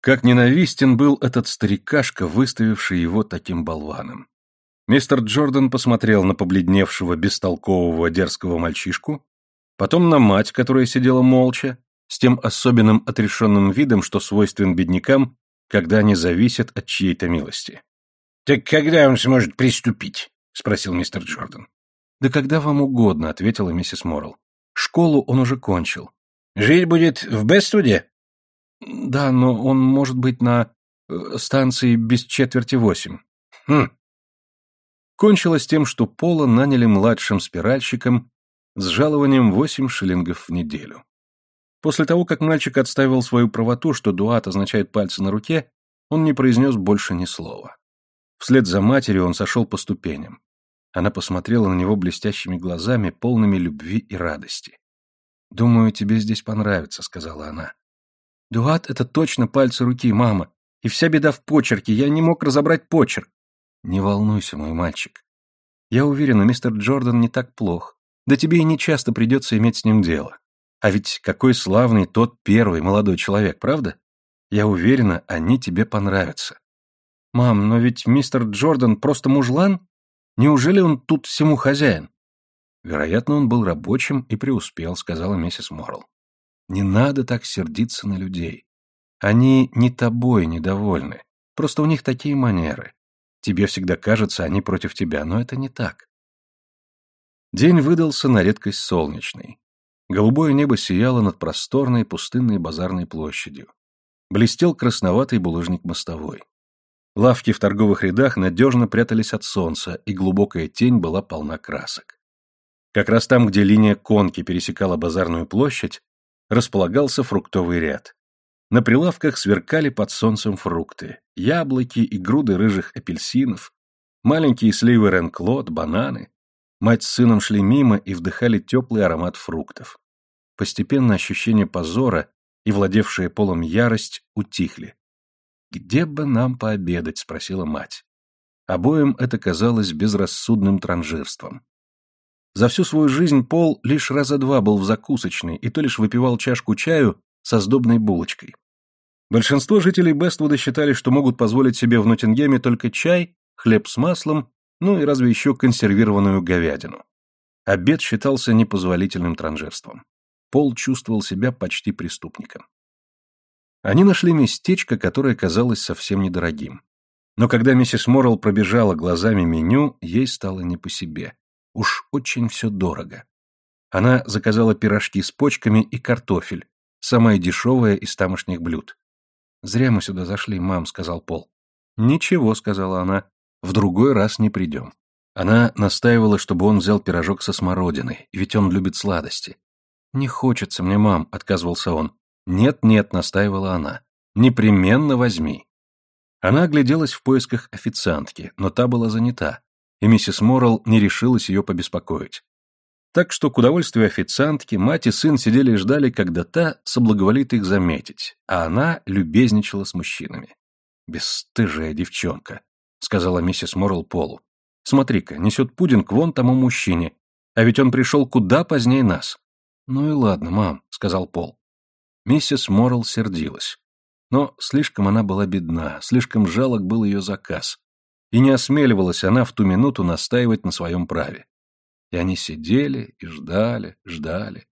Как ненавистен был этот старикашка, выставивший его таким болваном. Мистер Джордан посмотрел на побледневшего, бестолкового, дерзкого мальчишку, потом на мать, которая сидела молча, с тем особенным отрешенным видом, что свойствен беднякам, когда они зависят от чьей-то милости. «Так когда он сможет приступить?» — спросил мистер Джордан. «Да когда вам угодно», — ответила миссис Моррелл. Школу он уже кончил. Жить будет в Бествуде? Да, но он может быть на э, станции без четверти восемь. Хм. Кончилось тем, что Пола наняли младшим спиральщиком с жалованием восемь шиллингов в неделю. После того, как мальчик отставил свою правоту, что дуат означает пальцы на руке, он не произнес больше ни слова. Вслед за матерью он сошел по ступеням. Она посмотрела на него блестящими глазами, полными любви и радости. «Думаю, тебе здесь понравится», — сказала она. «Дуат — это точно пальцы руки, мама. И вся беда в почерке. Я не мог разобрать почерк». «Не волнуйся, мой мальчик. Я уверена, мистер Джордан не так плох. Да тебе и не часто придется иметь с ним дело. А ведь какой славный тот первый молодой человек, правда? Я уверена, они тебе понравятся. Мам, но ведь мистер Джордан просто мужлан? Неужели он тут всему хозяин? Вероятно, он был рабочим и преуспел, сказала миссис Моррелл. Не надо так сердиться на людей. Они не тобой недовольны. Просто у них такие манеры. Тебе всегда кажется, они против тебя, но это не так. День выдался на редкость солнечный. Голубое небо сияло над просторной пустынной базарной площадью. Блестел красноватый булыжник мостовой. Лавки в торговых рядах надежно прятались от солнца, и глубокая тень была полна красок. Как раз там, где линия конки пересекала базарную площадь, располагался фруктовый ряд. На прилавках сверкали под солнцем фрукты, яблоки и груды рыжих апельсинов, маленькие сливы ренклот, бананы. Мать с сыном шли мимо и вдыхали теплый аромат фруктов. Постепенно ощущение позора и владевшая полом ярость утихли. «Где бы нам пообедать?» — спросила мать. Обоим это казалось безрассудным транжирством. За всю свою жизнь Пол лишь раза два был в закусочной, и то лишь выпивал чашку чаю со сдобной булочкой. Большинство жителей Бествуда считали, что могут позволить себе в Ноттингеме только чай, хлеб с маслом, ну и разве еще консервированную говядину. Обед считался непозволительным транжирством. Пол чувствовал себя почти преступником. Они нашли местечко, которое казалось совсем недорогим. Но когда миссис Моррелл пробежала глазами меню, ей стало не по себе. Уж очень все дорого. Она заказала пирожки с почками и картофель, самое дешевое из тамошних блюд. «Зря мы сюда зашли, мам», — сказал Пол. «Ничего», — сказала она, — «в другой раз не придем». Она настаивала, чтобы он взял пирожок со смородиной, ведь он любит сладости. «Не хочется мне, мам», — отказывался он. «Нет-нет», — настаивала она. «Непременно возьми». Она огляделась в поисках официантки, но та была занята, и миссис Моррелл не решилась ее побеспокоить. Так что, к удовольствию официантки, мать и сын сидели и ждали, когда та соблаговолит их заметить, а она любезничала с мужчинами. «Бесстыжая девчонка», — сказала миссис Моррелл Полу. «Смотри-ка, несет пудинг вон тому мужчине, а ведь он пришел куда позднее нас». «Ну и ладно, мам», — сказал Пол. Миссис Моррелл сердилась. Но слишком она была бедна, слишком жалок был ее заказ, и не осмеливалась она в ту минуту настаивать на своем праве. И они сидели и ждали, ждали.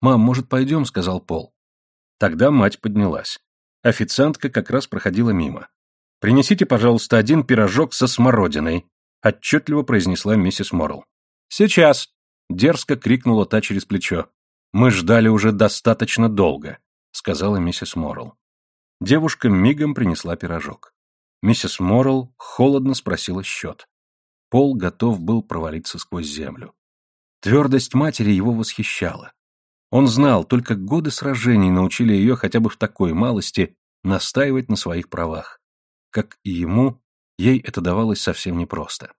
«Мам, может, пойдем?» — сказал Пол. Тогда мать поднялась. Официантка как раз проходила мимо. «Принесите, пожалуйста, один пирожок со смородиной», — отчетливо произнесла миссис Моррелл. «Сейчас!» — дерзко крикнула та через плечо. «Мы ждали уже достаточно долго», — сказала миссис Моррелл. Девушка мигом принесла пирожок. Миссис Моррелл холодно спросила счет. Пол готов был провалиться сквозь землю. Твердость матери его восхищала. Он знал, только годы сражений научили ее хотя бы в такой малости настаивать на своих правах. Как и ему, ей это давалось совсем непросто.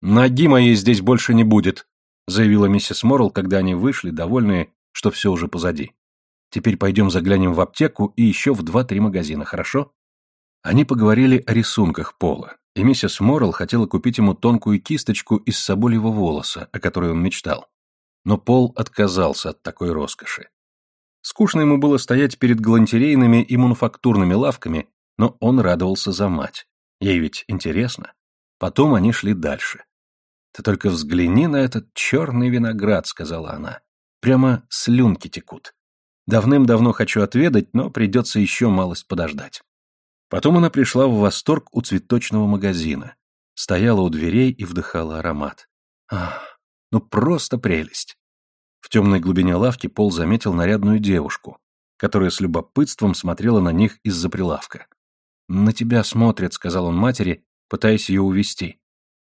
«Ноги моей здесь больше не будет», — заявила миссис Моррелл, когда они вышли, довольные, что все уже позади. «Теперь пойдем заглянем в аптеку и еще в два-три магазина, хорошо?» Они поговорили о рисунках Пола и миссис Моррелл хотела купить ему тонкую кисточку из собольего волоса, о которой он мечтал. Но Пол отказался от такой роскоши. Скучно ему было стоять перед галантерейными и мануфактурными лавками, но он радовался за мать. Ей ведь интересно. Потом они шли дальше. «Ты только взгляни на этот черный виноград», — сказала она. «Прямо слюнки текут. Давным-давно хочу отведать, но придется еще малость подождать». Потом она пришла в восторг у цветочного магазина, стояла у дверей и вдыхала аромат. Ах, ну просто прелесть. В темной глубине лавки Пол заметил нарядную девушку, которая с любопытством смотрела на них из-за прилавка. «На тебя смотрят», — сказал он матери, пытаясь ее увести.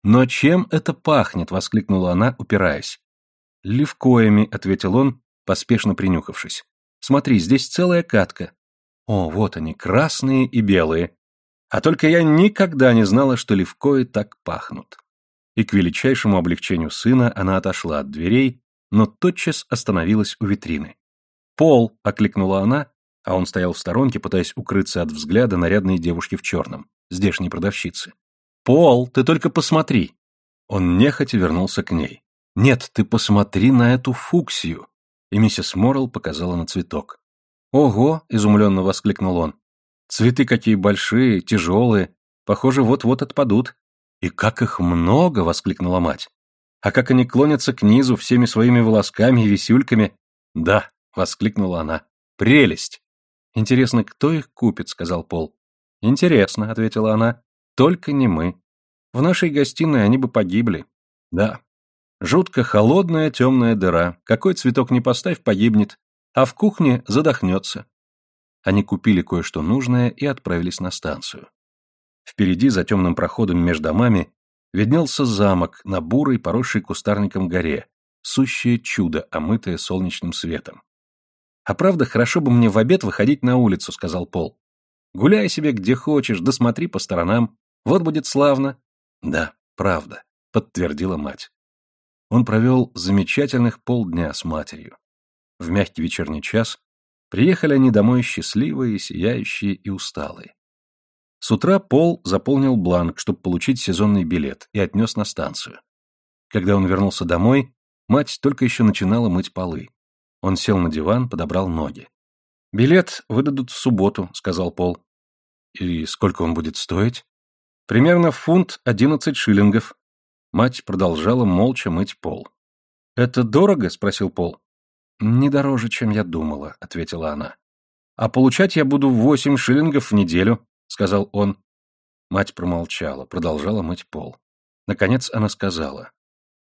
«Но чем это пахнет?» — воскликнула она, упираясь. «Левкоями», — ответил он, поспешно принюхавшись. «Смотри, здесь целая катка. О, вот они, красные и белые. А только я никогда не знала, что левкои так пахнут. И к величайшему облегчению сына она отошла от дверей, но тотчас остановилась у витрины. «Пол!» — окликнула она, а он стоял в сторонке, пытаясь укрыться от взгляда нарядной девушки в черном, здешней продавщицы. «Пол, ты только посмотри!» Он нехотя вернулся к ней. «Нет, ты посмотри на эту фуксию!» И миссис Моррелл показала на цветок. «Ого!» — изумленно воскликнул он. «Цветы какие большие, тяжелые, похоже, вот-вот отпадут». «И как их много!» — воскликнула мать. «А как они клонятся к низу всеми своими волосками и висюльками!» «Да!» — воскликнула она. «Прелесть!» «Интересно, кто их купит?» — сказал Пол. «Интересно», — ответила она. «Только не мы. В нашей гостиной они бы погибли». «Да, Жутко холодная темная дыра. Какой цветок не поставь, погибнет. А в кухне задохнется. Они купили кое-что нужное и отправились на станцию. Впереди, за темным проходом между домами, виднелся замок на бурой, поросшей кустарником горе, сущее чудо, омытое солнечным светом. «А правда, хорошо бы мне в обед выходить на улицу», — сказал Пол. «Гуляй себе где хочешь, да по сторонам. Вот будет славно». «Да, правда», — подтвердила мать. Он провел замечательных полдня с матерью. В мягкий вечерний час приехали они домой счастливые, сияющие и усталые. С утра Пол заполнил бланк, чтобы получить сезонный билет, и отнес на станцию. Когда он вернулся домой, мать только еще начинала мыть полы. Он сел на диван, подобрал ноги. «Билет выдадут в субботу», — сказал Пол. «И сколько он будет стоить?» «Примерно фунт одиннадцать шиллингов», Мать продолжала молча мыть пол. «Это дорого?» — спросил Пол. «Не дороже, чем я думала», — ответила она. «А получать я буду восемь шиллингов в неделю», — сказал он. Мать промолчала, продолжала мыть пол. Наконец она сказала.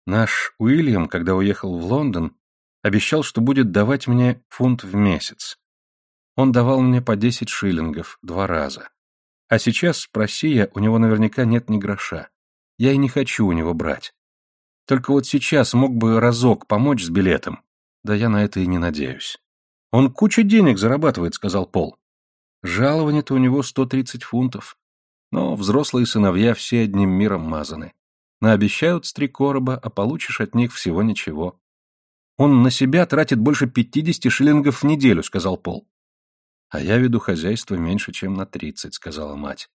«Наш Уильям, когда уехал в Лондон, обещал, что будет давать мне фунт в месяц. Он давал мне по десять шиллингов два раза. А сейчас, спроси я, у него наверняка нет ни гроша. Я и не хочу у него брать. Только вот сейчас мог бы разок помочь с билетом. Да я на это и не надеюсь. Он кучу денег зарабатывает, сказал Пол. Жалование-то у него 130 фунтов. Но взрослые сыновья все одним миром мазаны. Наобещают три короба, а получишь от них всего ничего. Он на себя тратит больше 50 шиллингов в неделю, сказал Пол. А я веду хозяйство меньше, чем на 30, сказала мать.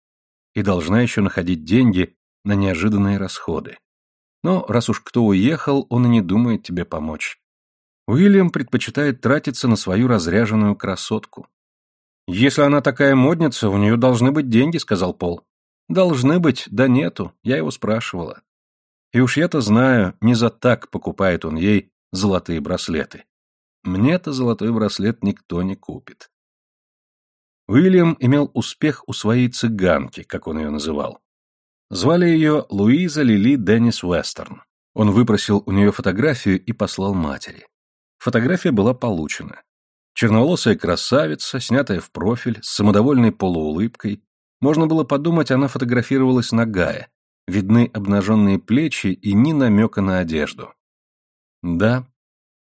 И должна еще находить деньги на неожиданные расходы. Но раз уж кто уехал, он и не думает тебе помочь. Уильям предпочитает тратиться на свою разряженную красотку. «Если она такая модница, у нее должны быть деньги», — сказал Пол. «Должны быть, да нету, я его спрашивала. И уж я-то знаю, не за так покупает он ей золотые браслеты. Мне-то золотой браслет никто не купит». Уильям имел успех у своей цыганки, как он ее называл. Звали ее Луиза Лили Деннис Уэстерн. Он выпросил у нее фотографию и послал матери. Фотография была получена. Черноволосая красавица, снятая в профиль, с самодовольной полуулыбкой. Можно было подумать, она фотографировалась нагая. Видны обнаженные плечи и ни намека на одежду. Да,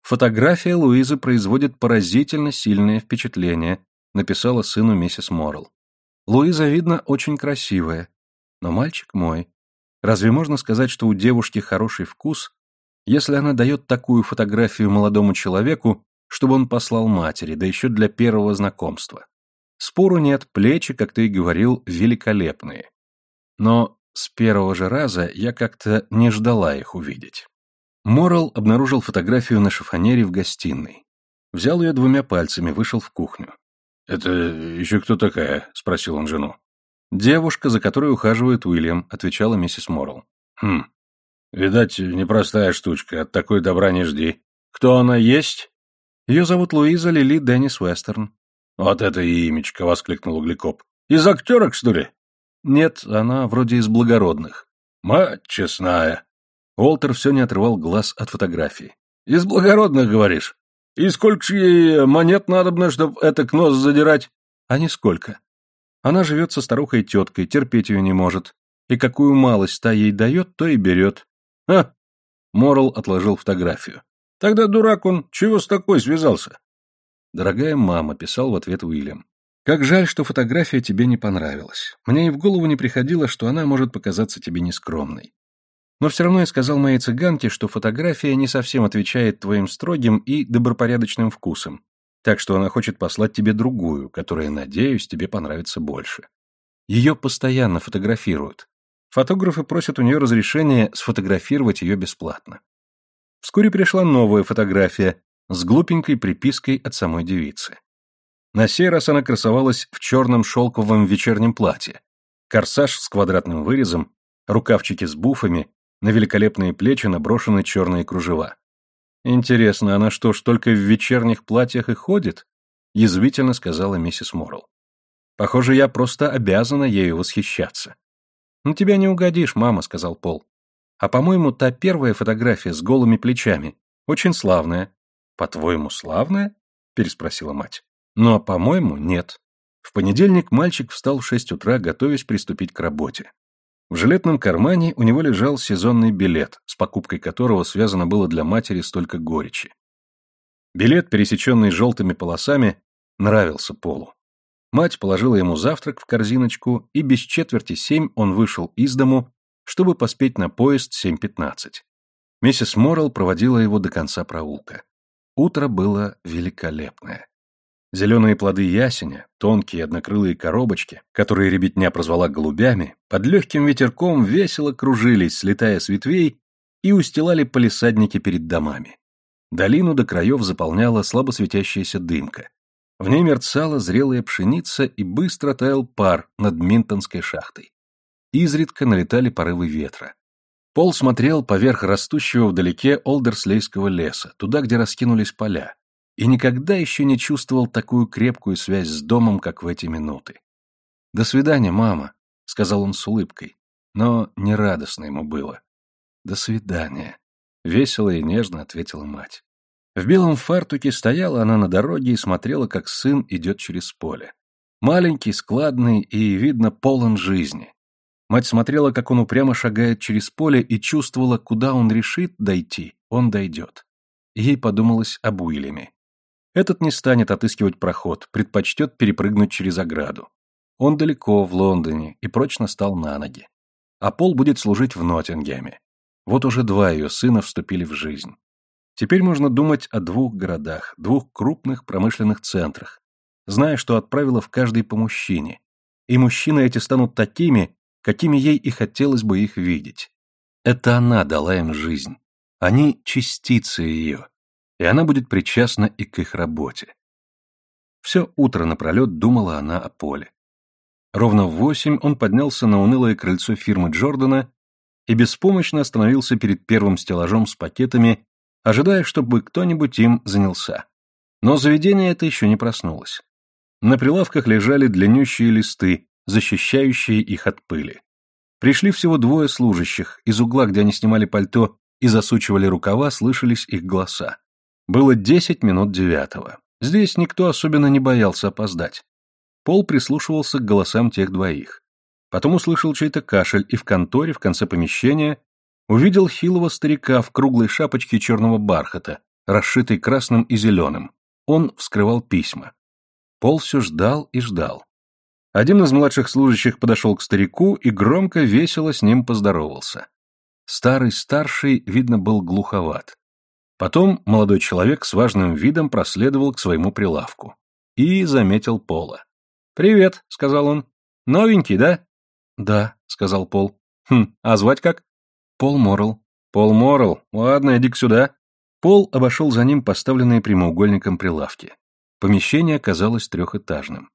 фотография Луизы производит поразительно сильное впечатление, написала сыну миссис Моррелл. Луиза, видно, очень красивая, но мальчик мой. Разве можно сказать, что у девушки хороший вкус, если она дает такую фотографию молодому человеку, чтобы он послал матери, да еще для первого знакомства? Спору нет, плечи, как ты и говорил, великолепные. Но с первого же раза я как-то не ждала их увидеть. Морал обнаружил фотографию на шифонере в гостиной. Взял ее двумя пальцами, вышел в кухню. «Это еще кто такая?» — спросил он жену. «Девушка, за которой ухаживает Уильям», — отвечала миссис Моррелл. «Хм. Видать, непростая штучка, от такой добра не жди. Кто она есть?» «Ее зовут Луиза Лили Деннис Вестерн». «Вот это имечко!» — воскликнул Углекоп. «Из актерок, что ли?» «Нет, она вроде из благородных». «Мать честная!» Уолтер все не отрывал глаз от фотографии. «Из благородных, говоришь? И сколько ж ей монет надобно, чтобы это к нос задирать?» «А нисколько. Она живет со старухой-теткой, терпеть ее не может. И какую малость та ей дает, то и берет. Ха! Морл отложил фотографию. Тогда дурак он, чего с такой связался? Дорогая мама, писал в ответ Уильям. Как жаль, что фотография тебе не понравилась. Мне и в голову не приходило, что она может показаться тебе нескромной. Но все равно я сказал моей цыганке, что фотография не совсем отвечает твоим строгим и добропорядочным вкусам, так что она хочет послать тебе другую, которая, надеюсь, тебе понравится больше. Ее постоянно фотографируют. Фотографы просят у нее разрешения сфотографировать ее бесплатно. Вскоре пришла новая фотография с глупенькой припиской от самой девицы. На сей раз она красовалась в черном шелковом вечернем платье, корсаж с квадратным вырезом, рукавчики с буфами, на великолепные плечи наброшены черные кружева. «Интересно, она что ж, только в вечерних платьях и ходит?» — язвительно сказала миссис Моррелл. «Похоже, я просто обязана ею восхищаться». «На тебя не угодишь, мама», — сказал Пол. «А, по-моему, та первая фотография с голыми плечами очень славная». «По-твоему, славная?» — переспросила мать. «Но, по-моему, нет». В понедельник мальчик встал в шесть утра, готовясь приступить к работе. В жилетном кармане у него лежал сезонный билет, с покупкой которого связано было для матери столько горечи. Билет, пересеченный желтыми полосами, нравился Полу. Мать положила ему завтрак в корзиночку, и без четверти семь он вышел из дому, чтобы поспеть на поезд 7.15. Миссис Моррелл проводила его до конца проулка. Утро было великолепное. Зеленые плоды ясеня, тонкие однокрылые коробочки, которые ребятня прозвала голубями, под легким ветерком весело кружились, слетая с ветвей, и устилали полисадники перед домами. Долину до краев заполняла слабо светящаяся дымка. В ней мерцала зрелая пшеница и быстро таял пар над Минтонской шахтой. Изредка налетали порывы ветра. Пол смотрел поверх растущего вдалеке Олдерслейского леса, туда, где раскинулись поля, и никогда еще не чувствовал такую крепкую связь с домом, как в эти минуты. «До свидания, мама», — сказал он с улыбкой, но нерадостно ему было. «До свидания», — весело и нежно ответила мать. В белом фартуке стояла она на дороге и смотрела, как сын идет через поле. Маленький, складный и, видно, полон жизни. Мать смотрела, как он упрямо шагает через поле и чувствовала, куда он решит дойти, он дойдет. Ей подумалось об Уильяме. Этот не станет отыскивать проход, предпочтет перепрыгнуть через ограду. Он далеко, в Лондоне, и прочно стал на ноги. А Пол будет служить в Ноттингеме. Вот уже два ее сына вступили в жизнь. Теперь можно думать о двух городах, двух крупных промышленных центрах, зная, что отправила в каждый по мужчине. И мужчины эти станут такими, какими ей и хотелось бы их видеть. Это она дала им жизнь. Они — частицы ее и она будет причастна и к их работе. Все утро напролет думала она о Поле. Ровно в восемь он поднялся на унылое крыльцо фирмы Джордана и беспомощно остановился перед первым стеллажом с пакетами, ожидая, чтобы кто-нибудь им занялся. Но заведение это еще не проснулось. На прилавках лежали длиннющие листы, защищающие их от пыли. Пришли всего двое служащих, из угла, где они снимали пальто и засучивали рукава, слышались их голоса. Было десять минут девятого. Здесь никто особенно не боялся опоздать. Пол прислушивался к голосам тех двоих. Потом услышал чей-то кашель и в конторе, в конце помещения, увидел хилого старика в круглой шапочке черного бархата, расшитой красным и зеленым. Он вскрывал письма. Пол все ждал и ждал. Один из младших служащих подошел к старику и громко, весело с ним поздоровался. Старый старший, видно, был глуховат. Потом молодой человек с важным видом проследовал к своему прилавку. И заметил Пола. «Привет», — сказал он. «Новенький, да?» «Да», — сказал Пол. «Хм, а звать как?» «Пол Моррелл». «Пол Моррелл. Ладно, иди сюда». Пол обошел за ним поставленные прямоугольником прилавки. Помещение казалось трехэтажным.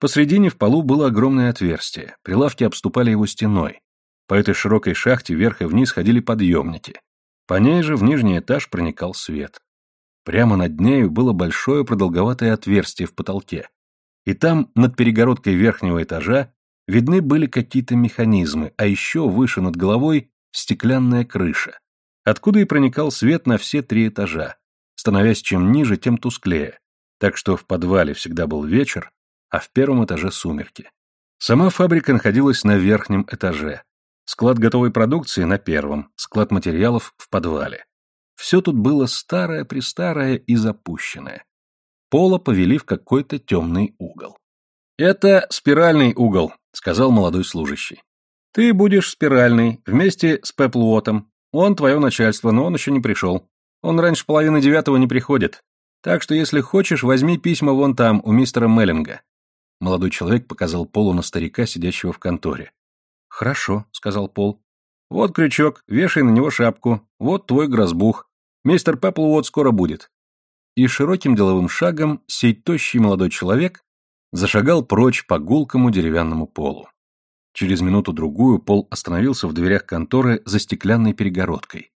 Посредине в полу было огромное отверстие, прилавки обступали его стеной. По этой широкой шахте вверх и вниз ходили подъемники. По ней же в нижний этаж проникал свет. Прямо над нею было большое продолговатое отверстие в потолке. И там, над перегородкой верхнего этажа, видны были какие-то механизмы, а еще выше над головой стеклянная крыша, откуда и проникал свет на все три этажа, становясь чем ниже, тем тусклее, так что в подвале всегда был вечер, а в первом этаже сумерки. Сама фабрика находилась на верхнем этаже, Склад готовой продукции на первом, склад материалов в подвале. Все тут было старое-престарое и запущенное. Пола повели в какой-то темный угол. «Это спиральный угол», — сказал молодой служащий. «Ты будешь спиральный, вместе с Пеплуотом. Он твое начальство, но он еще не пришел. Он раньше половины девятого не приходит. Так что, если хочешь, возьми письма вон там, у мистера Меллинга». Молодой человек показал Полу на старика, сидящего в конторе. «Хорошо», — сказал Пол. «Вот крючок, вешай на него шапку. Вот твой грозбух. Мистер Пепплвуд скоро будет». И широким деловым шагом сей тощий молодой человек зашагал прочь по гулкому деревянному полу. Через минуту-другую Пол остановился в дверях конторы за стеклянной перегородкой.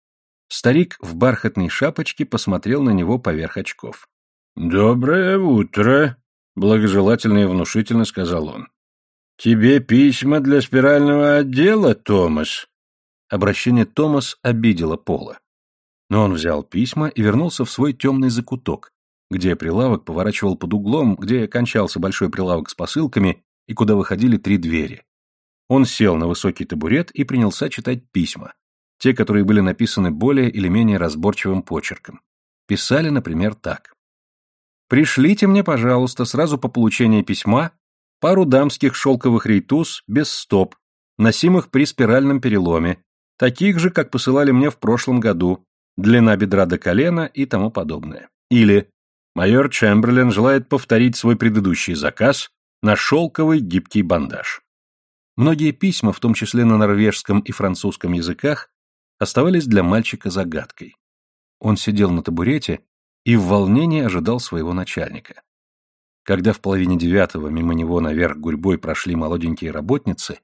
Старик в бархатной шапочке посмотрел на него поверх очков. «Доброе утро», — благожелательно и внушительно сказал он. «Тебе письма для спирального отдела, Томас?» Обращение Томас обидело Пола. Но он взял письма и вернулся в свой темный закуток, где прилавок поворачивал под углом, где кончался большой прилавок с посылками и куда выходили три двери. Он сел на высокий табурет и принялся читать письма, те, которые были написаны более или менее разборчивым почерком. Писали, например, так. «Пришлите мне, пожалуйста, сразу по получении письма пару дамских шелковых рейтуз без стоп, носимых при спиральном переломе, таких же, как посылали мне в прошлом году, длина бедра до колена и тому подобное. Или майор Чемберлен желает повторить свой предыдущий заказ на шелковый гибкий бандаж. Многие письма, в том числе на норвежском и французском языках, оставались для мальчика загадкой. Он сидел на табурете и в волнении ожидал своего начальника. Когда в половине девятого мимо него наверх гурьбой прошли молоденькие работницы,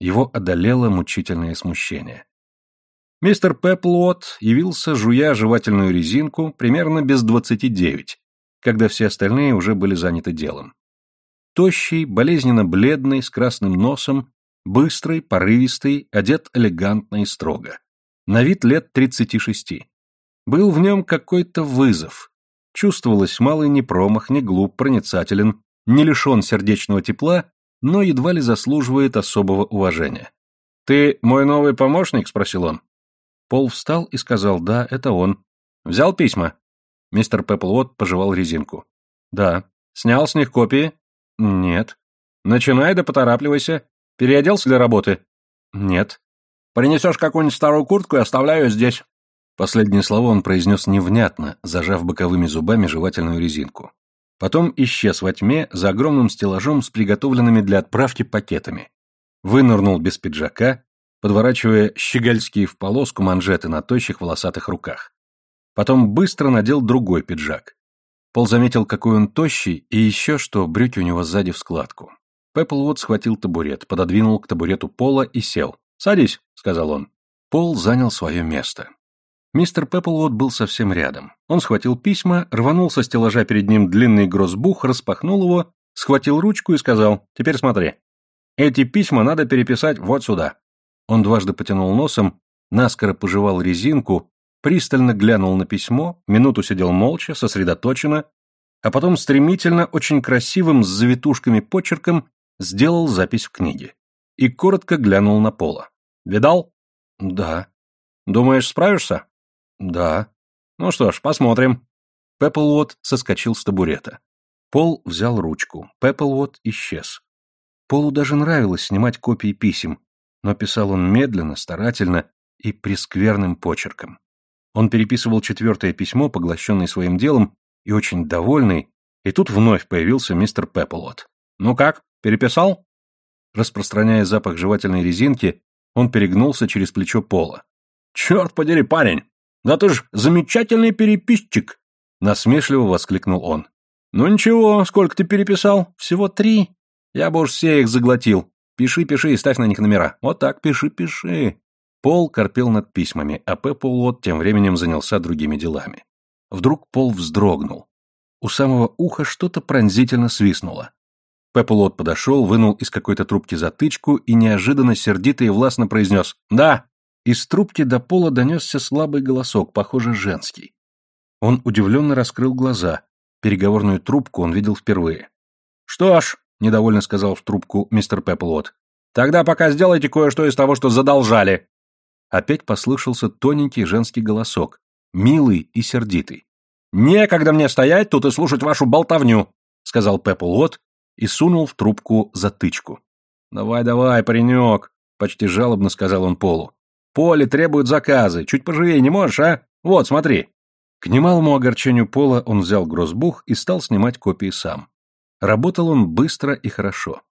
его одолело мучительное смущение. Мистер Пеплот явился, жуя жевательную резинку, примерно без двадцати девять, когда все остальные уже были заняты делом. Тощий, болезненно бледный, с красным носом, быстрый, порывистый, одет элегантно и строго. На вид лет тридцати шести. Был в нем какой-то вызов, Чувствовалось, малый не промах, не глуп, проницателен, не лишен сердечного тепла, но едва ли заслуживает особого уважения. «Ты мой новый помощник?» — спросил он. Пол встал и сказал «Да, это он». «Взял письма?» Мистер Пепплвуд пожевал резинку. «Да». «Снял с них копии?» «Нет». «Начинай да поторапливайся. Переоделся для работы?» «Нет». «Принесешь какую-нибудь старую куртку и оставляю здесь». Последнее слово он произнес невнятно, зажав боковыми зубами жевательную резинку. Потом исчез во тьме за огромным стеллажом с приготовленными для отправки пакетами. Вынырнул без пиджака, подворачивая щегольские в полоску манжеты на тощих волосатых руках. Потом быстро надел другой пиджак. Пол заметил, какой он тощий, и еще что брюки у него сзади в складку. Пепплвуд схватил табурет, пододвинул к табурету Пола и сел. «Садись», — сказал он. Пол занял свое место. Мистер Пепплвуд был совсем рядом. Он схватил письма, рванул со стеллажа перед ним длинный грозбух, распахнул его, схватил ручку и сказал «Теперь смотри. Эти письма надо переписать вот сюда». Он дважды потянул носом, наскоро пожевал резинку, пристально глянул на письмо, минуту сидел молча, сосредоточенно, а потом стремительно, очень красивым, с завитушками почерком сделал запись в книге. И коротко глянул на Пола. «Видал?» «Да». «Думаешь, справишься?» «Да». «Ну что ж, посмотрим». Пепплвуд соскочил с табурета. Пол взял ручку. Пепплвуд исчез. Полу даже нравилось снимать копии писем, но писал он медленно, старательно и прескверным почерком. Он переписывал четвертое письмо, поглощенный своим делом и очень довольный, и тут вновь появился мистер Пепплвуд. «Ну как, переписал?» Распространяя запах жевательной резинки, он перегнулся через плечо Пола. «Черт подери, парень! «Да ты ж замечательный переписчик!» — насмешливо воскликнул он. «Ну ничего, сколько ты переписал? Всего три. Я бы уж все их заглотил. Пиши, пиши и ставь на них номера. Вот так, пиши, пиши». Пол корпел над письмами, а Пеппулот тем временем занялся другими делами. Вдруг Пол вздрогнул. У самого уха что-то пронзительно свистнуло. Пеппулот подошел, вынул из какой-то трубки затычку и неожиданно сердито и властно произнес «Да!» Из трубки до пола донесся слабый голосок, похоже, женский. Он удивленно раскрыл глаза. Переговорную трубку он видел впервые. «Что ж», — недовольно сказал в трубку мистер Пепплвуд, «тогда пока сделайте кое-что из того, что задолжали». Опять послышался тоненький женский голосок, милый и сердитый. «Некогда мне стоять тут и слушать вашу болтовню», — сказал Пепплвуд и сунул в трубку затычку. «Давай, давай, паренек», — почти жалобно сказал он Полу. Поле требует заказы. Чуть поживее не можешь, а? Вот, смотри». К немалому огорчению Пола он взял грозбух и стал снимать копии сам. Работал он быстро и хорошо.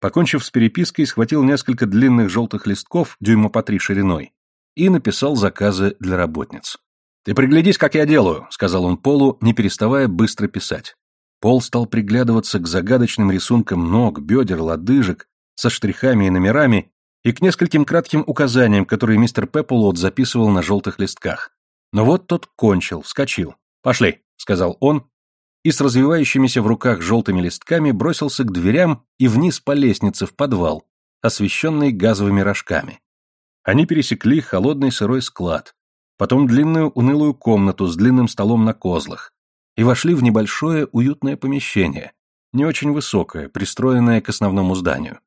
Покончив с перепиской, схватил несколько длинных желтых листков, дюйма по три шириной, и написал заказы для работниц. «Ты приглядись, как я делаю», — сказал он Полу, не переставая быстро писать. Пол стал приглядываться к загадочным рисункам ног, бедер, лодыжек, со штрихами и номерами, и к нескольким кратким указаниям, которые мистер Пепплот записывал на желтых листках. Но вот тот кончил, вскочил. «Пошли», — сказал он, и с развивающимися в руках желтыми листками бросился к дверям и вниз по лестнице в подвал, освещенный газовыми рожками. Они пересекли холодный сырой склад, потом длинную унылую комнату с длинным столом на козлах, и вошли в небольшое уютное помещение, не очень высокое, пристроенное к основному зданию.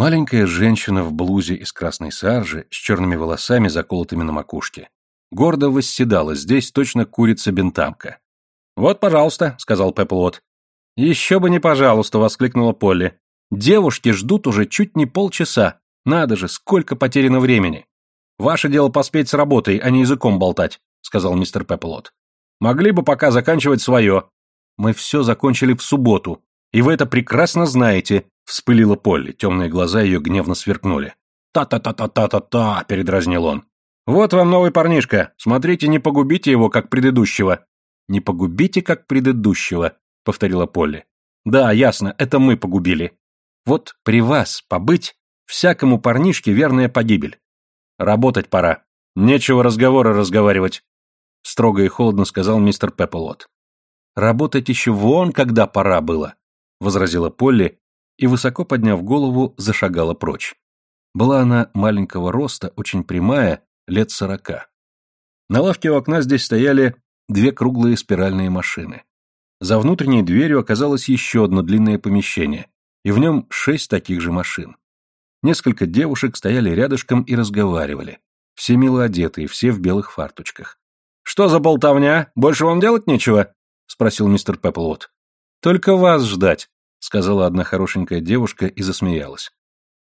Маленькая женщина в блузе из красной саржи с черными волосами, заколотыми на макушке, гордо восседала здесь точно курица-бентамка. «Вот, пожалуйста», — сказал Пепплот. «Еще бы не пожалуйста», — воскликнула Полли. «Девушки ждут уже чуть не полчаса. Надо же, сколько потеряно времени. Ваше дело поспеть с работой, а не языком болтать», — сказал мистер Пепплот. «Могли бы пока заканчивать свое». «Мы все закончили в субботу, и вы это прекрасно знаете», — вспылила Полли. Темные глаза ее гневно сверкнули. «Та-та-та-та-та-та-та», — передразнил он. «Вот вам новый парнишка. Смотрите, не погубите его, как предыдущего. «Не погубите, как предыдущего», — повторила Полли. «Да, ясно, это мы погубили. Вот при вас побыть всякому парнишке верная погибель. Работать пора. Нечего разговоры разговаривать», — строго и холодно сказал мистер Пепплот. «Работать еще вон, когда пора было», — возразила Полли и, высоко подняв голову, зашагала прочь. Была она маленького роста, очень прямая, лет сорока. На лавке у окна здесь стояли две круглые спиральные машины. За внутренней дверью оказалось еще одно длинное помещение, и в нем шесть таких же машин. Несколько девушек стояли рядышком и разговаривали. Все мило одетые, все в белых фарточках. «Что за болтовня? Больше вам делать нечего?» — спросил мистер Пепплвуд. «Только вас ждать», — сказала одна хорошенькая девушка и засмеялась.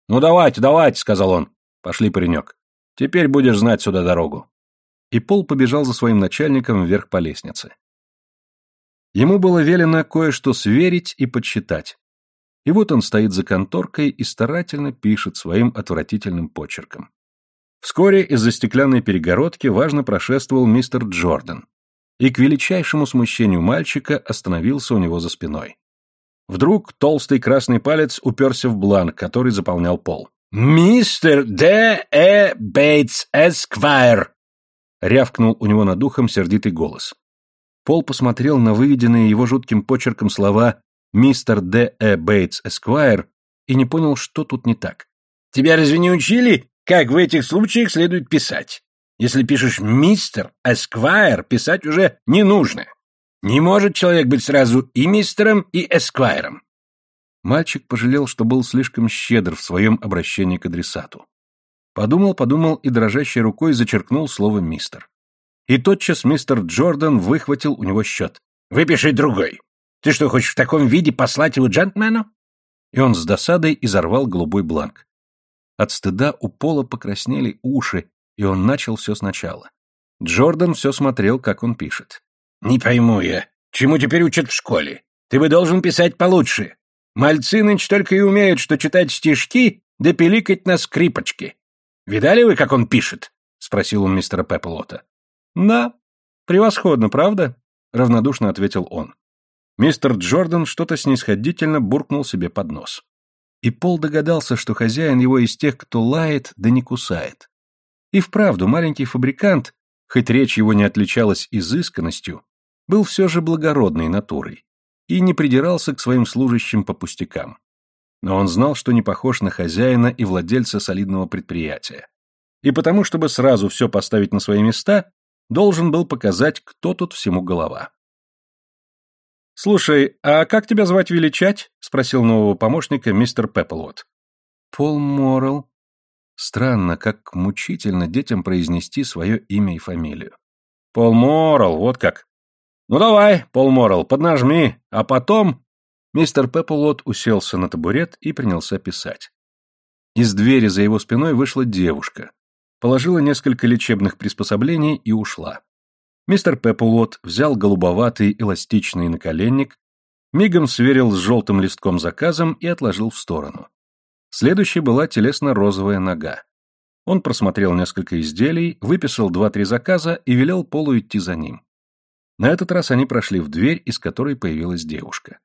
«Ну давайте, давайте», — сказал он. «Пошли, паренек. Теперь будешь знать сюда дорогу» и Пол побежал за своим начальником вверх по лестнице. Ему было велено кое-что сверить и подсчитать. И вот он стоит за конторкой и старательно пишет своим отвратительным почерком. Вскоре из-за стеклянной перегородки важно прошествовал мистер Джордан, и к величайшему смущению мальчика остановился у него за спиной. Вдруг толстый красный палец уперся в бланк, который заполнял пол. «Мистер Д. Э. Бейтс Эсквайр», рявкнул у него над ухом сердитый голос. Пол посмотрел на выведенные его жутким почерком слова «Мистер Д. Э. Бейтс Эсквайр» и не понял, что тут не так. «Тебя разве не учили, как в этих случаях следует писать? Если пишешь «Мистер Эсквайр», писать уже не нужно. Не может человек быть сразу и мистером, и эсквайром». Мальчик пожалел, что был слишком щедр в своем обращении к адресату. Подумал, подумал и дрожащей рукой зачеркнул слово «мистер». И тотчас мистер Джордан выхватил у него счет. «Выпиши другой. Ты что, хочешь в таком виде послать его джентльмену?» И он с досадой изорвал голубой бланк. От стыда у Пола покраснели уши, и он начал все сначала. Джордан все смотрел, как он пишет. «Не пойму я, чему теперь учат в школе? Ты бы должен писать получше. Мальцы нынче только и умеют, что читать стишки да пиликать на скрипочке. Видали вы, как он пишет? спросил он мистера Пепплота. Да, превосходно, правда? равнодушно ответил он. Мистер Джордан что-то снисходительно буркнул себе под нос. И Пол догадался, что хозяин его из тех, кто лает, да не кусает. И вправду маленький фабрикант, хоть речь его не отличалась изысканностью, был все же благородной натурой и не придирался к своим служащим по пустякам но он знал, что не похож на хозяина и владельца солидного предприятия. И потому, чтобы сразу все поставить на свои места, должен был показать, кто тут всему голова. «Слушай, а как тебя звать величать?» — спросил нового помощника мистер Пепплвуд. «Пол Моррелл». Странно, как мучительно детям произнести свое имя и фамилию. «Пол Моррелл, вот как. Ну давай, Пол Моррелл, поднажми, а потом Мистер Пепплот уселся на табурет и принялся писать. Из двери за его спиной вышла девушка, положила несколько лечебных приспособлений и ушла. Мистер Пепплот взял голубоватый эластичный наколенник, мигом сверил с желтым листком заказом и отложил в сторону. Следующей была телесно-розовая нога. Он просмотрел несколько изделий, выписал два-три заказа и велел Полу идти за ним. На этот раз они прошли в дверь, из которой появилась девушка.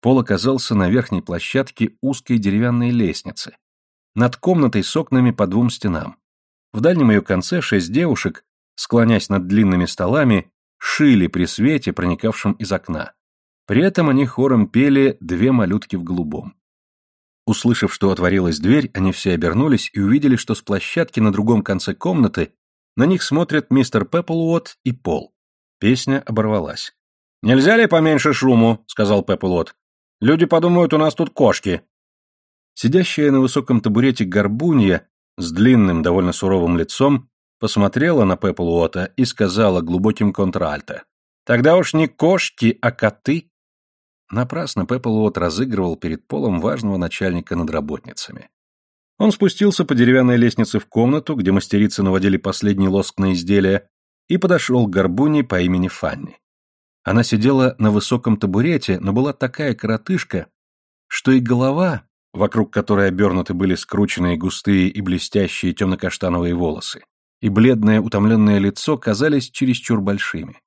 Пол оказался на верхней площадке узкой деревянной лестницы, над комнатой с окнами по двум стенам. В дальнем ее конце шесть девушек, склонясь над длинными столами, шили при свете, проникавшем из окна. При этом они хором пели «Две малютки в голубом». Услышав, что отворилась дверь, они все обернулись и увидели, что с площадки на другом конце комнаты на них смотрят мистер Пепплуот и Пол. Песня оборвалась. «Нельзя ли поменьше шуму?» — сказал Пепплуот. «Люди подумают, у нас тут кошки». Сидящая на высоком табурете горбунья с длинным, довольно суровым лицом посмотрела на Пепплуота и сказала глубоким контральто. «Тогда уж не кошки, а коты». Напрасно Пепплуот разыгрывал перед Полом важного начальника над работницами. Он спустился по деревянной лестнице в комнату, где мастерицы наводили последний лоск на изделия, и подошел к горбуне по имени Фанни. Она сидела на высоком табурете, но была такая коротышка, что и голова, вокруг которой обернуты были скрученные густые и блестящие темно-каштановые волосы, и бледное утомленное лицо казались чересчур большими.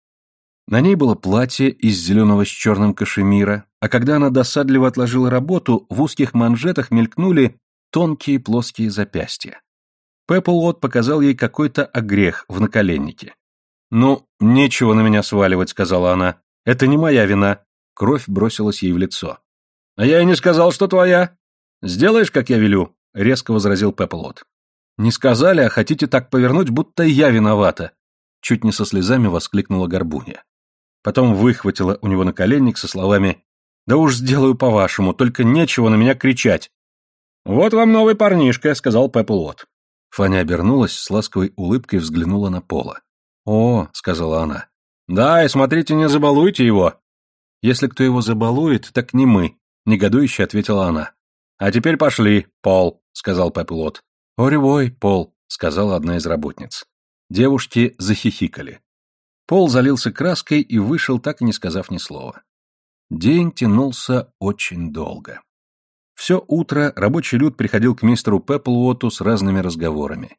На ней было платье из зеленого с черным кашемира, а когда она досадливо отложила работу, в узких манжетах мелькнули тонкие плоские запястья. Пепплвуд показал ей какой-то огрех в наколеннике. «Ну, нечего на меня сваливать», — сказала она. «Это не моя вина». Кровь бросилась ей в лицо. «А я и не сказал, что твоя. Сделаешь, как я велю», — резко возразил Пепплвуд. «Не сказали, а хотите так повернуть, будто я виновата», — чуть не со слезами воскликнула Горбуня. Потом выхватила у него наколенник со словами «Да уж сделаю по-вашему, только нечего на меня кричать». «Вот вам новый парнишка», — сказал Пепплвуд. Фаня обернулась, с ласковой улыбкой взглянула на Пола. «О», — сказала она. «Да, и смотрите, не забалуйте его». «Если кто его забалует, так не мы», — негодующе ответила она. «А теперь пошли, Пол», — сказал Пепплвуд. «Оревой, Пол», — сказала одна из работниц. Девушки захихикали. Пол залился краской и вышел, так и не сказав ни слова. День тянулся очень долго. Все утро рабочий люд приходил к мистеру Пепплуоту с разными разговорами.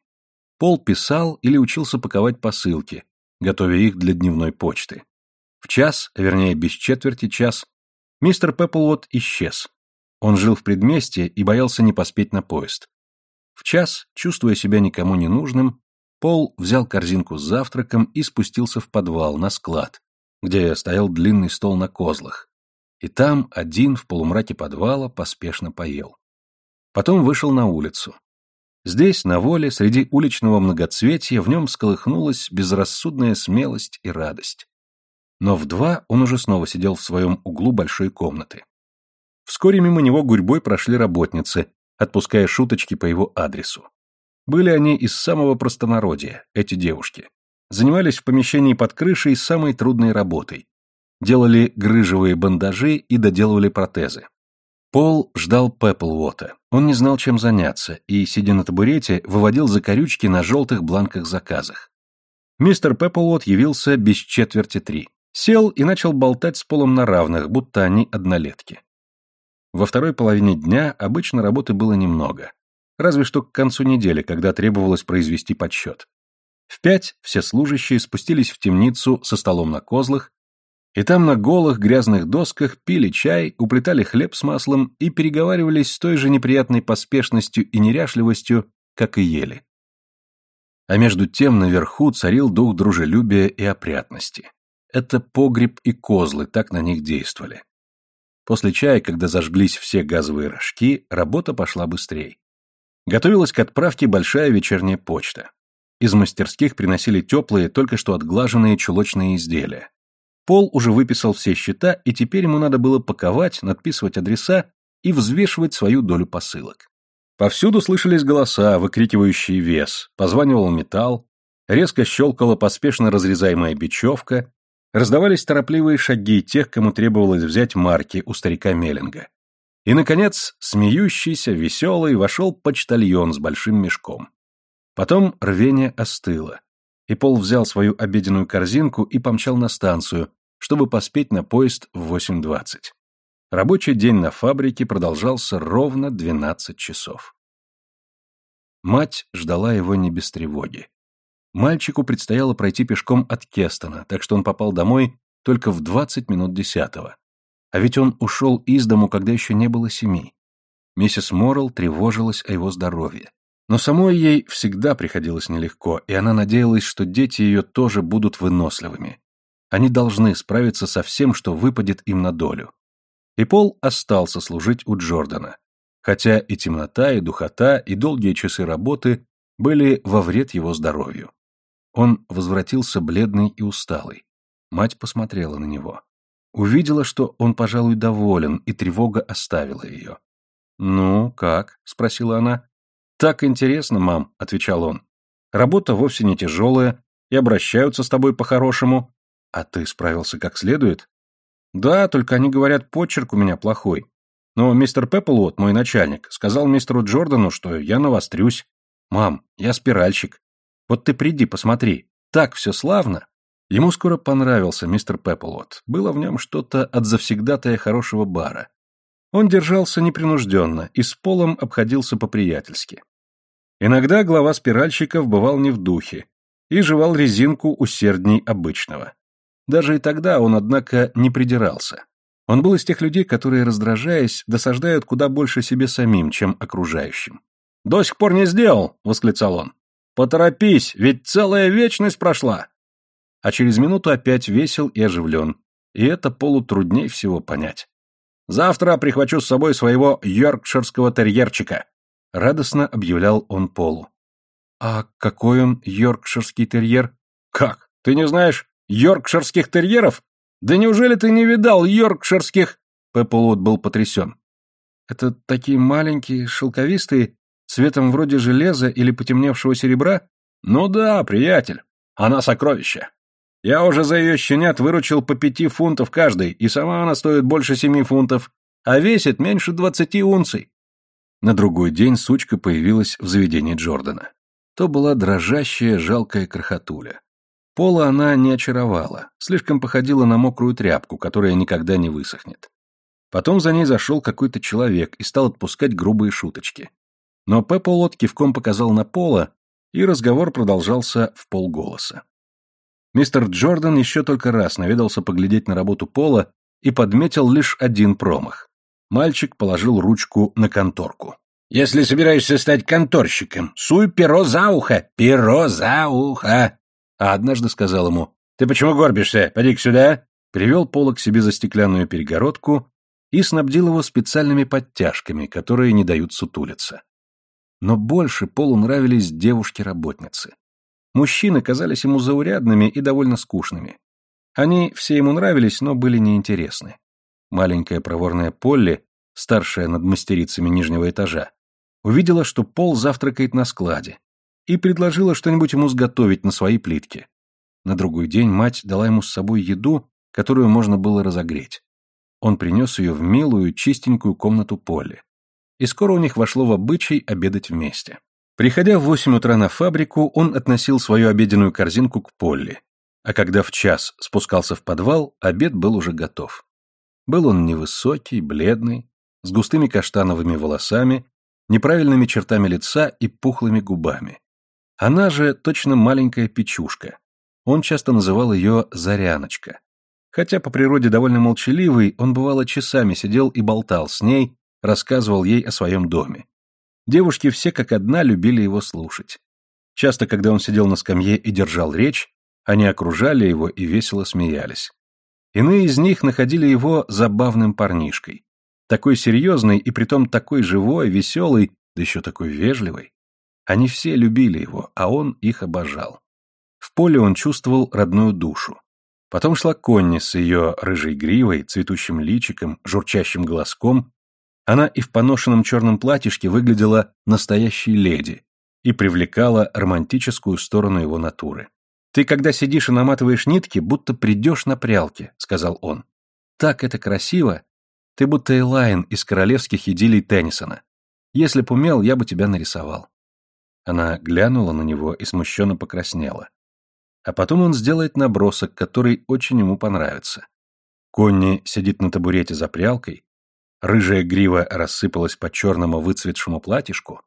Пол писал или учился паковать посылки, готовя их для дневной почты. В час, вернее, без четверти час, мистер Пепплуот исчез. Он жил в предместье и боялся не поспеть на поезд. В час, чувствуя себя никому не нужным, Пол взял корзинку с завтраком и спустился в подвал, на склад, где стоял длинный стол на козлах. И там, один, в полумраке подвала, поспешно поел. Потом вышел на улицу. Здесь, на воле, среди уличного многоцветия, в нем сколыхнулась безрассудная смелость и радость. Но в два он уже снова сидел в своем углу большой комнаты. Вскоре мимо него гурьбой прошли работницы, отпуская шуточки по его адресу. Были они из самого простонародья, эти девушки. Занимались в помещении под крышей самой трудной работой. Делали грыжевые бандажи и доделывали протезы. Пол ждал Пепплвота. Он не знал, чем заняться, и, сидя на табурете, выводил закорючки на желтых бланках заказах. Мистер Пепплвот явился без четверти три. Сел и начал болтать с Полом на равных, будто они однолетки. Во второй половине дня обычно работы было немного разве что к концу недели, когда требовалось произвести подсчет. В пять все служащие спустились в темницу со столом на козлах, и там на голых грязных досках пили чай, уплетали хлеб с маслом и переговаривались с той же неприятной поспешностью и неряшливостью, как и ели. А между тем наверху царил дух дружелюбия и опрятности. Это погреб и козлы так на них действовали. После чая, когда зажглись все газовые рожки, работа пошла быстрее. Готовилась к отправке большая вечерняя почта. Из мастерских приносили теплые, только что отглаженные чулочные изделия. Пол уже выписал все счета, и теперь ему надо было паковать, надписывать адреса и взвешивать свою долю посылок. Повсюду слышались голоса, выкрикивающие вес, позванивал металл, резко щелкала поспешно разрезаемая бечевка, раздавались торопливые шаги тех, кому требовалось взять марки у старика Меллинга. И, наконец, смеющийся, веселый, вошел почтальон с большим мешком. Потом рвение остыло, и Пол взял свою обеденную корзинку и помчал на станцию, чтобы поспеть на поезд в 8.20. Рабочий день на фабрике продолжался ровно 12 часов. Мать ждала его не без тревоги. Мальчику предстояло пройти пешком от Кестона, так что он попал домой только в 20 минут десятого. А ведь он ушел из дому, когда еще не было семи. Миссис Моррелл тревожилась о его здоровье. Но самой ей всегда приходилось нелегко, и она надеялась, что дети ее тоже будут выносливыми. Они должны справиться со всем, что выпадет им на долю. И Пол остался служить у Джордана, хотя и темнота, и духота, и долгие часы работы были во вред его здоровью. Он возвратился бледный и усталый. Мать посмотрела на него. Увидела, что он, пожалуй, доволен, и тревога оставила ее. «Ну, как?» — спросила она. «Так интересно, мам», — отвечал он. «Работа вовсе не тяжелая, и обращаются с тобой по-хорошему. А ты справился как следует?» «Да, только они говорят, почерк у меня плохой. Но мистер Пепплвуд, мой начальник, сказал мистеру Джордану, что я навострюсь. Мам, я спиральщик. Вот ты приди, посмотри. Так все славно. Ему скоро понравился мистер Пепплвуд. Было в нем что-то от завсегдатая хорошего бара. Он держался непринужденно и с Полом обходился по-приятельски. Иногда глава спиральщиков бывал не в духе и жевал резинку усердней обычного. Даже и тогда он, однако, не придирался. Он был из тех людей, которые, раздражаясь, досаждают куда больше себе самим, чем окружающим. «До сих пор не сделал!» — восклицал он. «Поторопись, ведь целая вечность прошла!» А через минуту опять весел и оживлен, и это Полу трудней всего понять. «Завтра прихвачу с собой своего йоркширского терьерчика», — радостно объявлял он Полу. «А какой он йоркширский терьер?» «Как? Ты не знаешь йоркширских терьеров? «Да неужели ты не видал йоркширских...» Пепплвуд был потрясен. «Это такие маленькие, шелковистые, цветом вроде железа или потемневшего серебра?» «Ну да, приятель. Она сокровище. Я уже за ее щенят выручил по пяти фунтов каждый, и сама она стоит больше семи фунтов, а весит меньше двадцати унций». На другой день сучка появилась в заведении Джордана. То была дрожащая, жалкая крохотуля. Пола она не очаровала, слишком походила на мокрую тряпку, которая никогда не высохнет. Потом за ней зашел какой-то человек и стал отпускать грубые шуточки. Но Пепполот кивком показал на Пола, и разговор продолжался в полголоса. Мистер Джордан еще только раз наведался поглядеть на работу Пола и подметил лишь один промах. Мальчик положил ручку на конторку. «Если собираешься стать конторщиком, суй перо за ухо! Перо за ухо!» А однажды сказал ему «Ты почему горбишься? Поди-ка сюда!» Привел Пола к себе за стеклянную перегородку и снабдил его специальными подтяжками, которые не дают сутулиться. Но больше Полу нравились девушки-работницы. Мужчины казались ему заурядными и довольно скучными. Они все ему нравились, но были неинтересны. Маленькая проворная Полли, старшая над мастерицами нижнего этажа, увидела, что Пол завтракает на складе, и предложила что-нибудь ему сготовить на своей плитке. На другой день мать дала ему с собой еду, которую можно было разогреть. Он принес ее в милую, чистенькую комнату Полли. И скоро у них вошло в обычай обедать вместе. Приходя в восемь утра на фабрику, он относил свою обеденную корзинку к Полли. А когда в час спускался в подвал, обед был уже готов. Был он невысокий, бледный, с густыми каштановыми волосами, неправильными чертами лица и пухлыми губами. Она же точно маленькая печушка. Он часто называл ее «Заряночка». Хотя по природе довольно молчаливый, он бывало часами сидел и болтал с ней, рассказывал ей о своем доме. Девушки все как одна любили его слушать. Часто, когда он сидел на скамье и держал речь, они окружали его и весело смеялись. Иные из них находили его забавным парнишкой. Такой серьезный и притом такой живой, веселый, да еще такой вежливый. Они все любили его, а он их обожал. В поле он чувствовал родную душу. Потом шла Конни с ее рыжей гривой, цветущим личиком, журчащим голоском. Она и в поношенном черном платьишке выглядела настоящей леди и привлекала романтическую сторону его натуры. «Ты, когда сидишь и наматываешь нитки, будто придешь на прялке», — сказал он. «Так это красиво! Ты будто Элайн из королевских идиллий Теннисона. Если б умел, я бы тебя нарисовал». Она глянула на него и смущенно покраснела. А потом он сделает набросок, который очень ему понравится. Конни сидит на табурете за прялкой, Рыжая грива рассыпалась по черному выцветшему платьишку,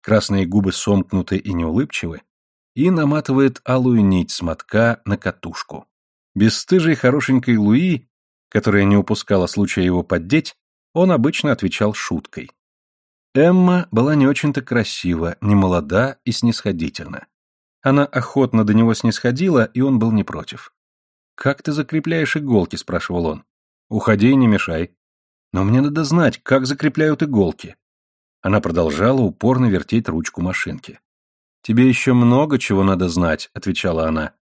красные губы сомкнуты и неулыбчивы, и наматывает алую нить с мотка на катушку. Бесстыжей хорошенькой Луи, которая не упускала случая его поддеть, он обычно отвечал шуткой. Эмма была не очень-то красива, не молода и снисходительна. Она охотно до него снисходила, и он был не против. «Как ты закрепляешь иголки?» – спрашивал он. «Уходи и не мешай». «Но мне надо знать, как закрепляют иголки». Она продолжала упорно вертеть ручку машинки. «Тебе еще много чего надо знать», — отвечала она.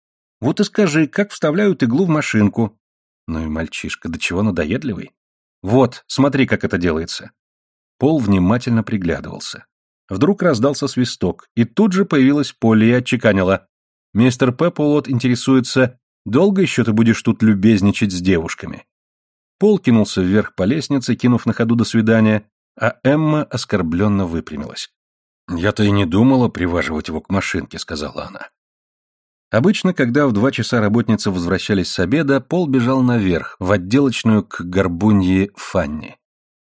«Вот и скажи, как вставляют иглу в машинку». Ну и мальчишка, до чего надоедливый. «Вот, смотри, как это делается». Пол внимательно приглядывался. Вдруг раздался свисток, и тут же появилась Полли и отчеканила. «Мистер Пепплот интересуется, долго еще ты будешь тут любезничать с девушками?» Пол кинулся вверх по лестнице, кинув на ходу «до свидания», а Эмма оскорбленно выпрямилась. «Я-то и не думала приваживать его к машинке», — сказала она. Обычно, когда в два часа работницы возвращались с обеда, Пол бежал наверх, в отделочную к горбунье Фанни.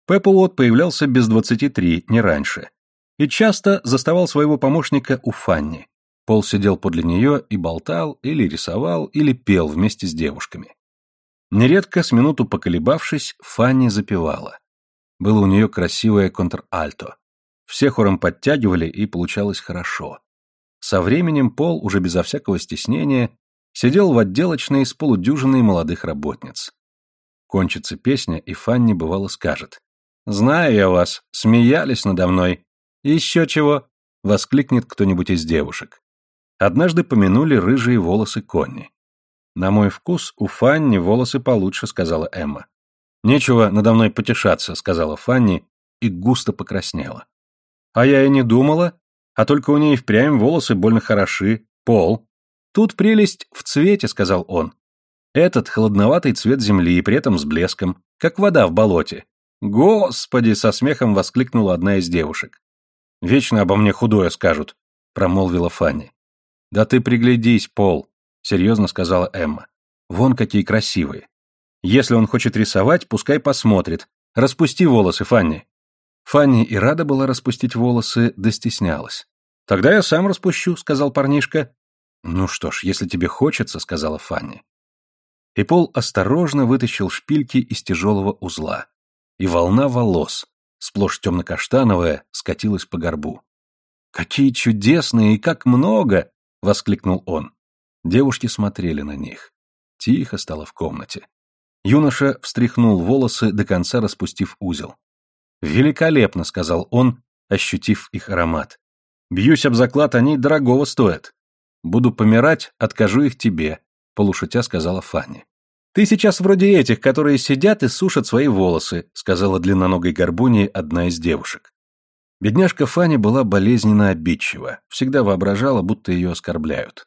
Пепплвуд появлялся без двадцати три, не раньше, и часто заставал своего помощника у Фанни. Пол сидел подле нее и болтал, или рисовал, или пел вместе с девушками. Нередко, с минуту поколебавшись, Фанни запевала. Было у нее красивое контр-альто. Все хором подтягивали, и получалось хорошо. Со временем Пол, уже безо всякого стеснения, сидел в отделочной с полудюжиной молодых работниц. Кончится песня, и Фанни бывало скажет. «Знаю я вас, смеялись надо мной. Еще чего?» — воскликнет кто-нибудь из девушек. Однажды помянули рыжие волосы Конни. «На мой вкус, у Фанни волосы получше», — сказала Эмма. «Нечего надо мной потешаться», — сказала Фанни и густо покраснела. А я и не думала. А только у ней впрямь волосы больно хороши. Пол. Тут прелесть в цвете, сказал он. Этот холодноватый цвет земли, и при этом с блеском, как вода в болоте. Господи, со смехом воскликнула одна из девушек. Вечно обо мне худое скажут, промолвила Фанни. Да ты приглядись, Пол, серьезно сказала Эмма. Вон какие красивые. Если он хочет рисовать, пускай посмотрит. Распусти волосы, Фанни. Фанни и рада была распустить волосы, да стеснялась. «Тогда я сам распущу», — сказал парнишка. «Ну что ж, если тебе хочется», — сказала Фанни. И Пол осторожно вытащил шпильки из тяжелого узла. И волна волос, сплошь темно-каштановая, скатилась по горбу. «Какие чудесные и как много!» — воскликнул он. Девушки смотрели на них. Тихо стало в комнате. Юноша встряхнул волосы, до конца распустив узел. «Великолепно», — сказал он, ощутив их аромат. «Бьюсь об заклад, они дорогого стоят. Буду помирать, откажу их тебе», — полушутя сказала Фанни. «Ты сейчас вроде этих, которые сидят и сушат свои волосы», — сказала длинноногой горбуньей одна из девушек. Бедняжка Фанни была болезненно обидчива, всегда воображала, будто ее оскорбляют.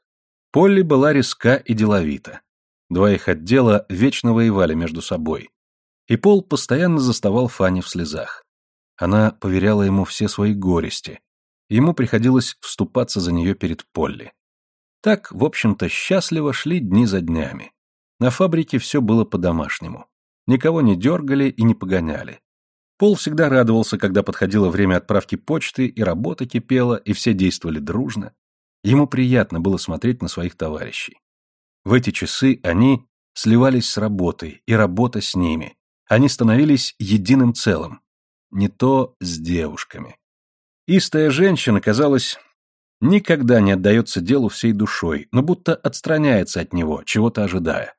Полли была резка и деловита. Два их отдела вечно воевали между собой. И Пол постоянно заставал Фанни в слезах. Она поверяла ему все свои горести. Ему приходилось вступаться за нее перед Полли. Так, в общем-то, счастливо шли дни за днями. На фабрике все было по-домашнему. Никого не дергали и не погоняли. Пол всегда радовался, когда подходило время отправки почты, и работа кипела, и все действовали дружно. Ему приятно было смотреть на своих товарищей. В эти часы они сливались с работой, и работа с ними. Они становились единым целым не то с девушками. Истая женщина, казалось, никогда не отдается делу всей душой, но будто отстраняется от него, чего-то ожидая.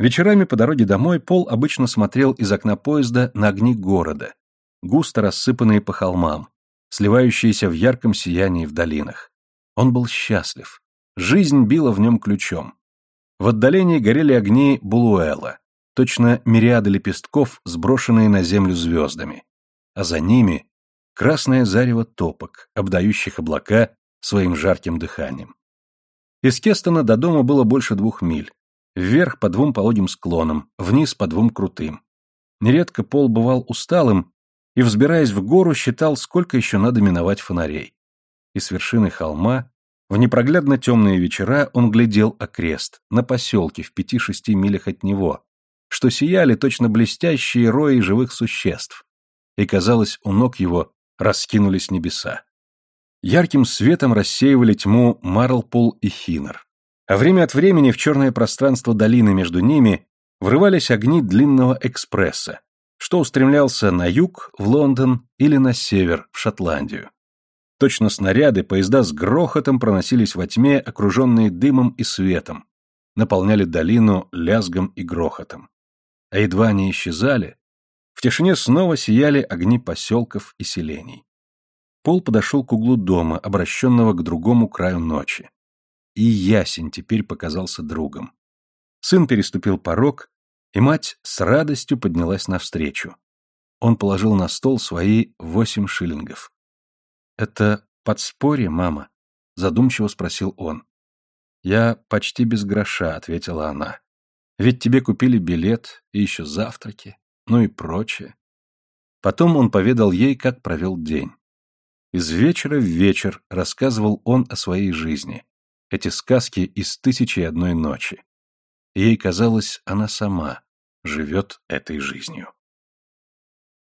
Вечерами по дороге домой Пол обычно смотрел из окна поезда на огни города, густо рассыпанные по холмам, сливающиеся в ярком сиянии в долинах. Он был счастлив. Жизнь била в нем ключом. В отдалении горели огни Булуэла, точно мириады лепестков, сброшенные на землю звездами, а за ними красное зарево топок, обдающих облака своим жарким дыханием. Из Кестона до дома было больше двух миль, вверх по двум пологим склонам, вниз по двум крутым. Нередко Пол бывал усталым и, взбираясь в гору, считал, сколько еще надо миновать фонарей. И с вершины холма в непроглядно темные вечера он глядел окрест, на поселки в пяти-шести милях от него, что сияли точно блестящие рои живых существ, и, казалось, у ног его раскинулись небеса. Ярким светом рассеивали тьму Марлпул и Хинер, а время от времени в черное пространство долины между ними врывались огни длинного экспресса, что устремлялся на юг, в Лондон или на север, в Шотландию. Точно снаряды, поезда с грохотом проносились во тьме, окруженные дымом и светом, наполняли долину лязгом и грохотом. А едва они исчезали, в тишине снова сияли огни поселков и селений. Пол подошел к углу дома, обращенного к другому краю ночи. И ясень теперь показался другом. Сын переступил порог, и мать с радостью поднялась навстречу. Он положил на стол свои восемь шиллингов. «Это подспорье, мама?» — задумчиво спросил он. «Я почти без гроша», — ответила она. «Ведь тебе купили билет и еще завтраки, ну и прочее». Потом он поведал ей, как провел день. Из вечера в вечер рассказывал он о своей жизни. Эти сказки из «Тысячи и одной ночи». Ей казалось, она сама живет этой жизнью.